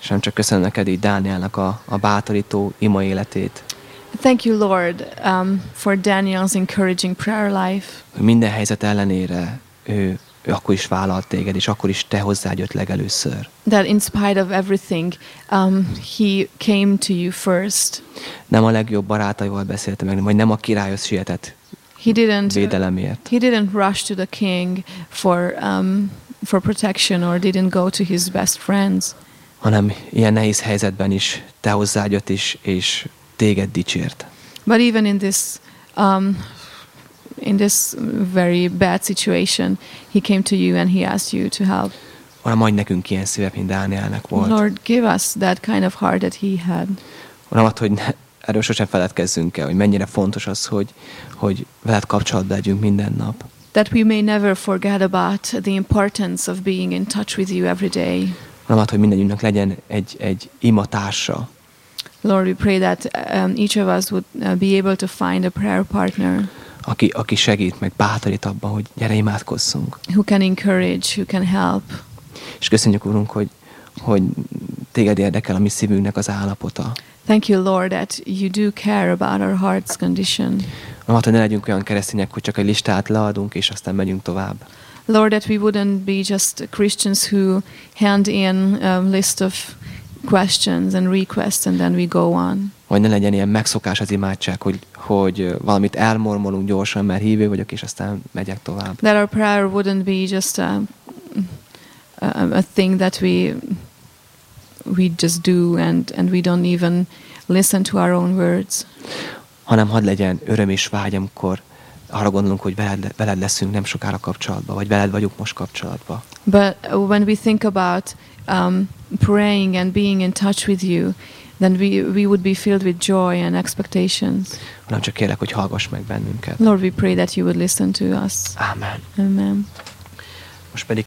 És nem csak köszönöm neked így Dánielnek a, a bátorító ima életét,
Thank you, Lord, um, for Daniel's encouraging prayer life.
minden helyzet ellenére ő, ő akkor is vállalt téged, és akkor is Te hozzád jött legelőször.
That in spite of everything, um, He came to you first.
Nem a legjobb barátaival beszélte meg, vagy nem a királyhoz sietett
He didn't.
védelemért,
He didn't rush to the king for um, for protection or didn't go to his best friends.
Hanem ilyen nehéz helyzetben is Te hozzád jött, és, és téged dicsért.
But even in this um, in this very bad situation, he came to you and he asked you to help.
Uram, adj nekünk ilyen szívet, mint Dánielnek volt.
Lord, give us that kind of heart that he had.
Uram, add, hogy ne, erről sosem feledkezzünk el, hogy mennyire fontos az, hogy, hogy veled kapcsolatban legyünk minden nap.
That we may never forget about the importance of being in touch with you every day.
Uram, add, hogy mindegyünknek legyen egy, egy imatársa,
Lord, we pray that um, each of us would uh, be able to find a prayer partner
aki, aki segít, meg bátorít abban, hogy gyere imádkozzunk.
who can encourage, who can help.
És köszönjük, Urunk, hogy, hogy téged érdekel a mi szívünknek az állapota.
Thank you, Lord, that you do care about our heart's condition.
Uram, add, hogy ne legyünk olyan keresztények, hogy csak egy listát leadunk, és aztán megyünk tovább.
Lord, that we wouldn't be just Christians who hand in a list of questions and requests and then we go on.
Vagy ne legyen ilyen megszokás az imádság, hogy, hogy valamit elmormolunk gyorsan, mert hívő vagyok, és aztán megyek tovább.
That our prayer wouldn't be just a, a, a thing that we we just do and, and we don't even listen to our own words.
hanem hadd legyen öröm és vágy, amikor arra gondolunk, hogy veled, veled leszünk nem sokára kapcsolatban, vagy veled vagyunk most kapcsolatban.
But when we think about um, praying and being in touch with you, then we, we would be filled with joy and expectations.
Hanem csak kérlek, hogy hallgass meg bennünket.
Lord, we pray that you would listen to us.
Ámen.
Amen.
Most pedig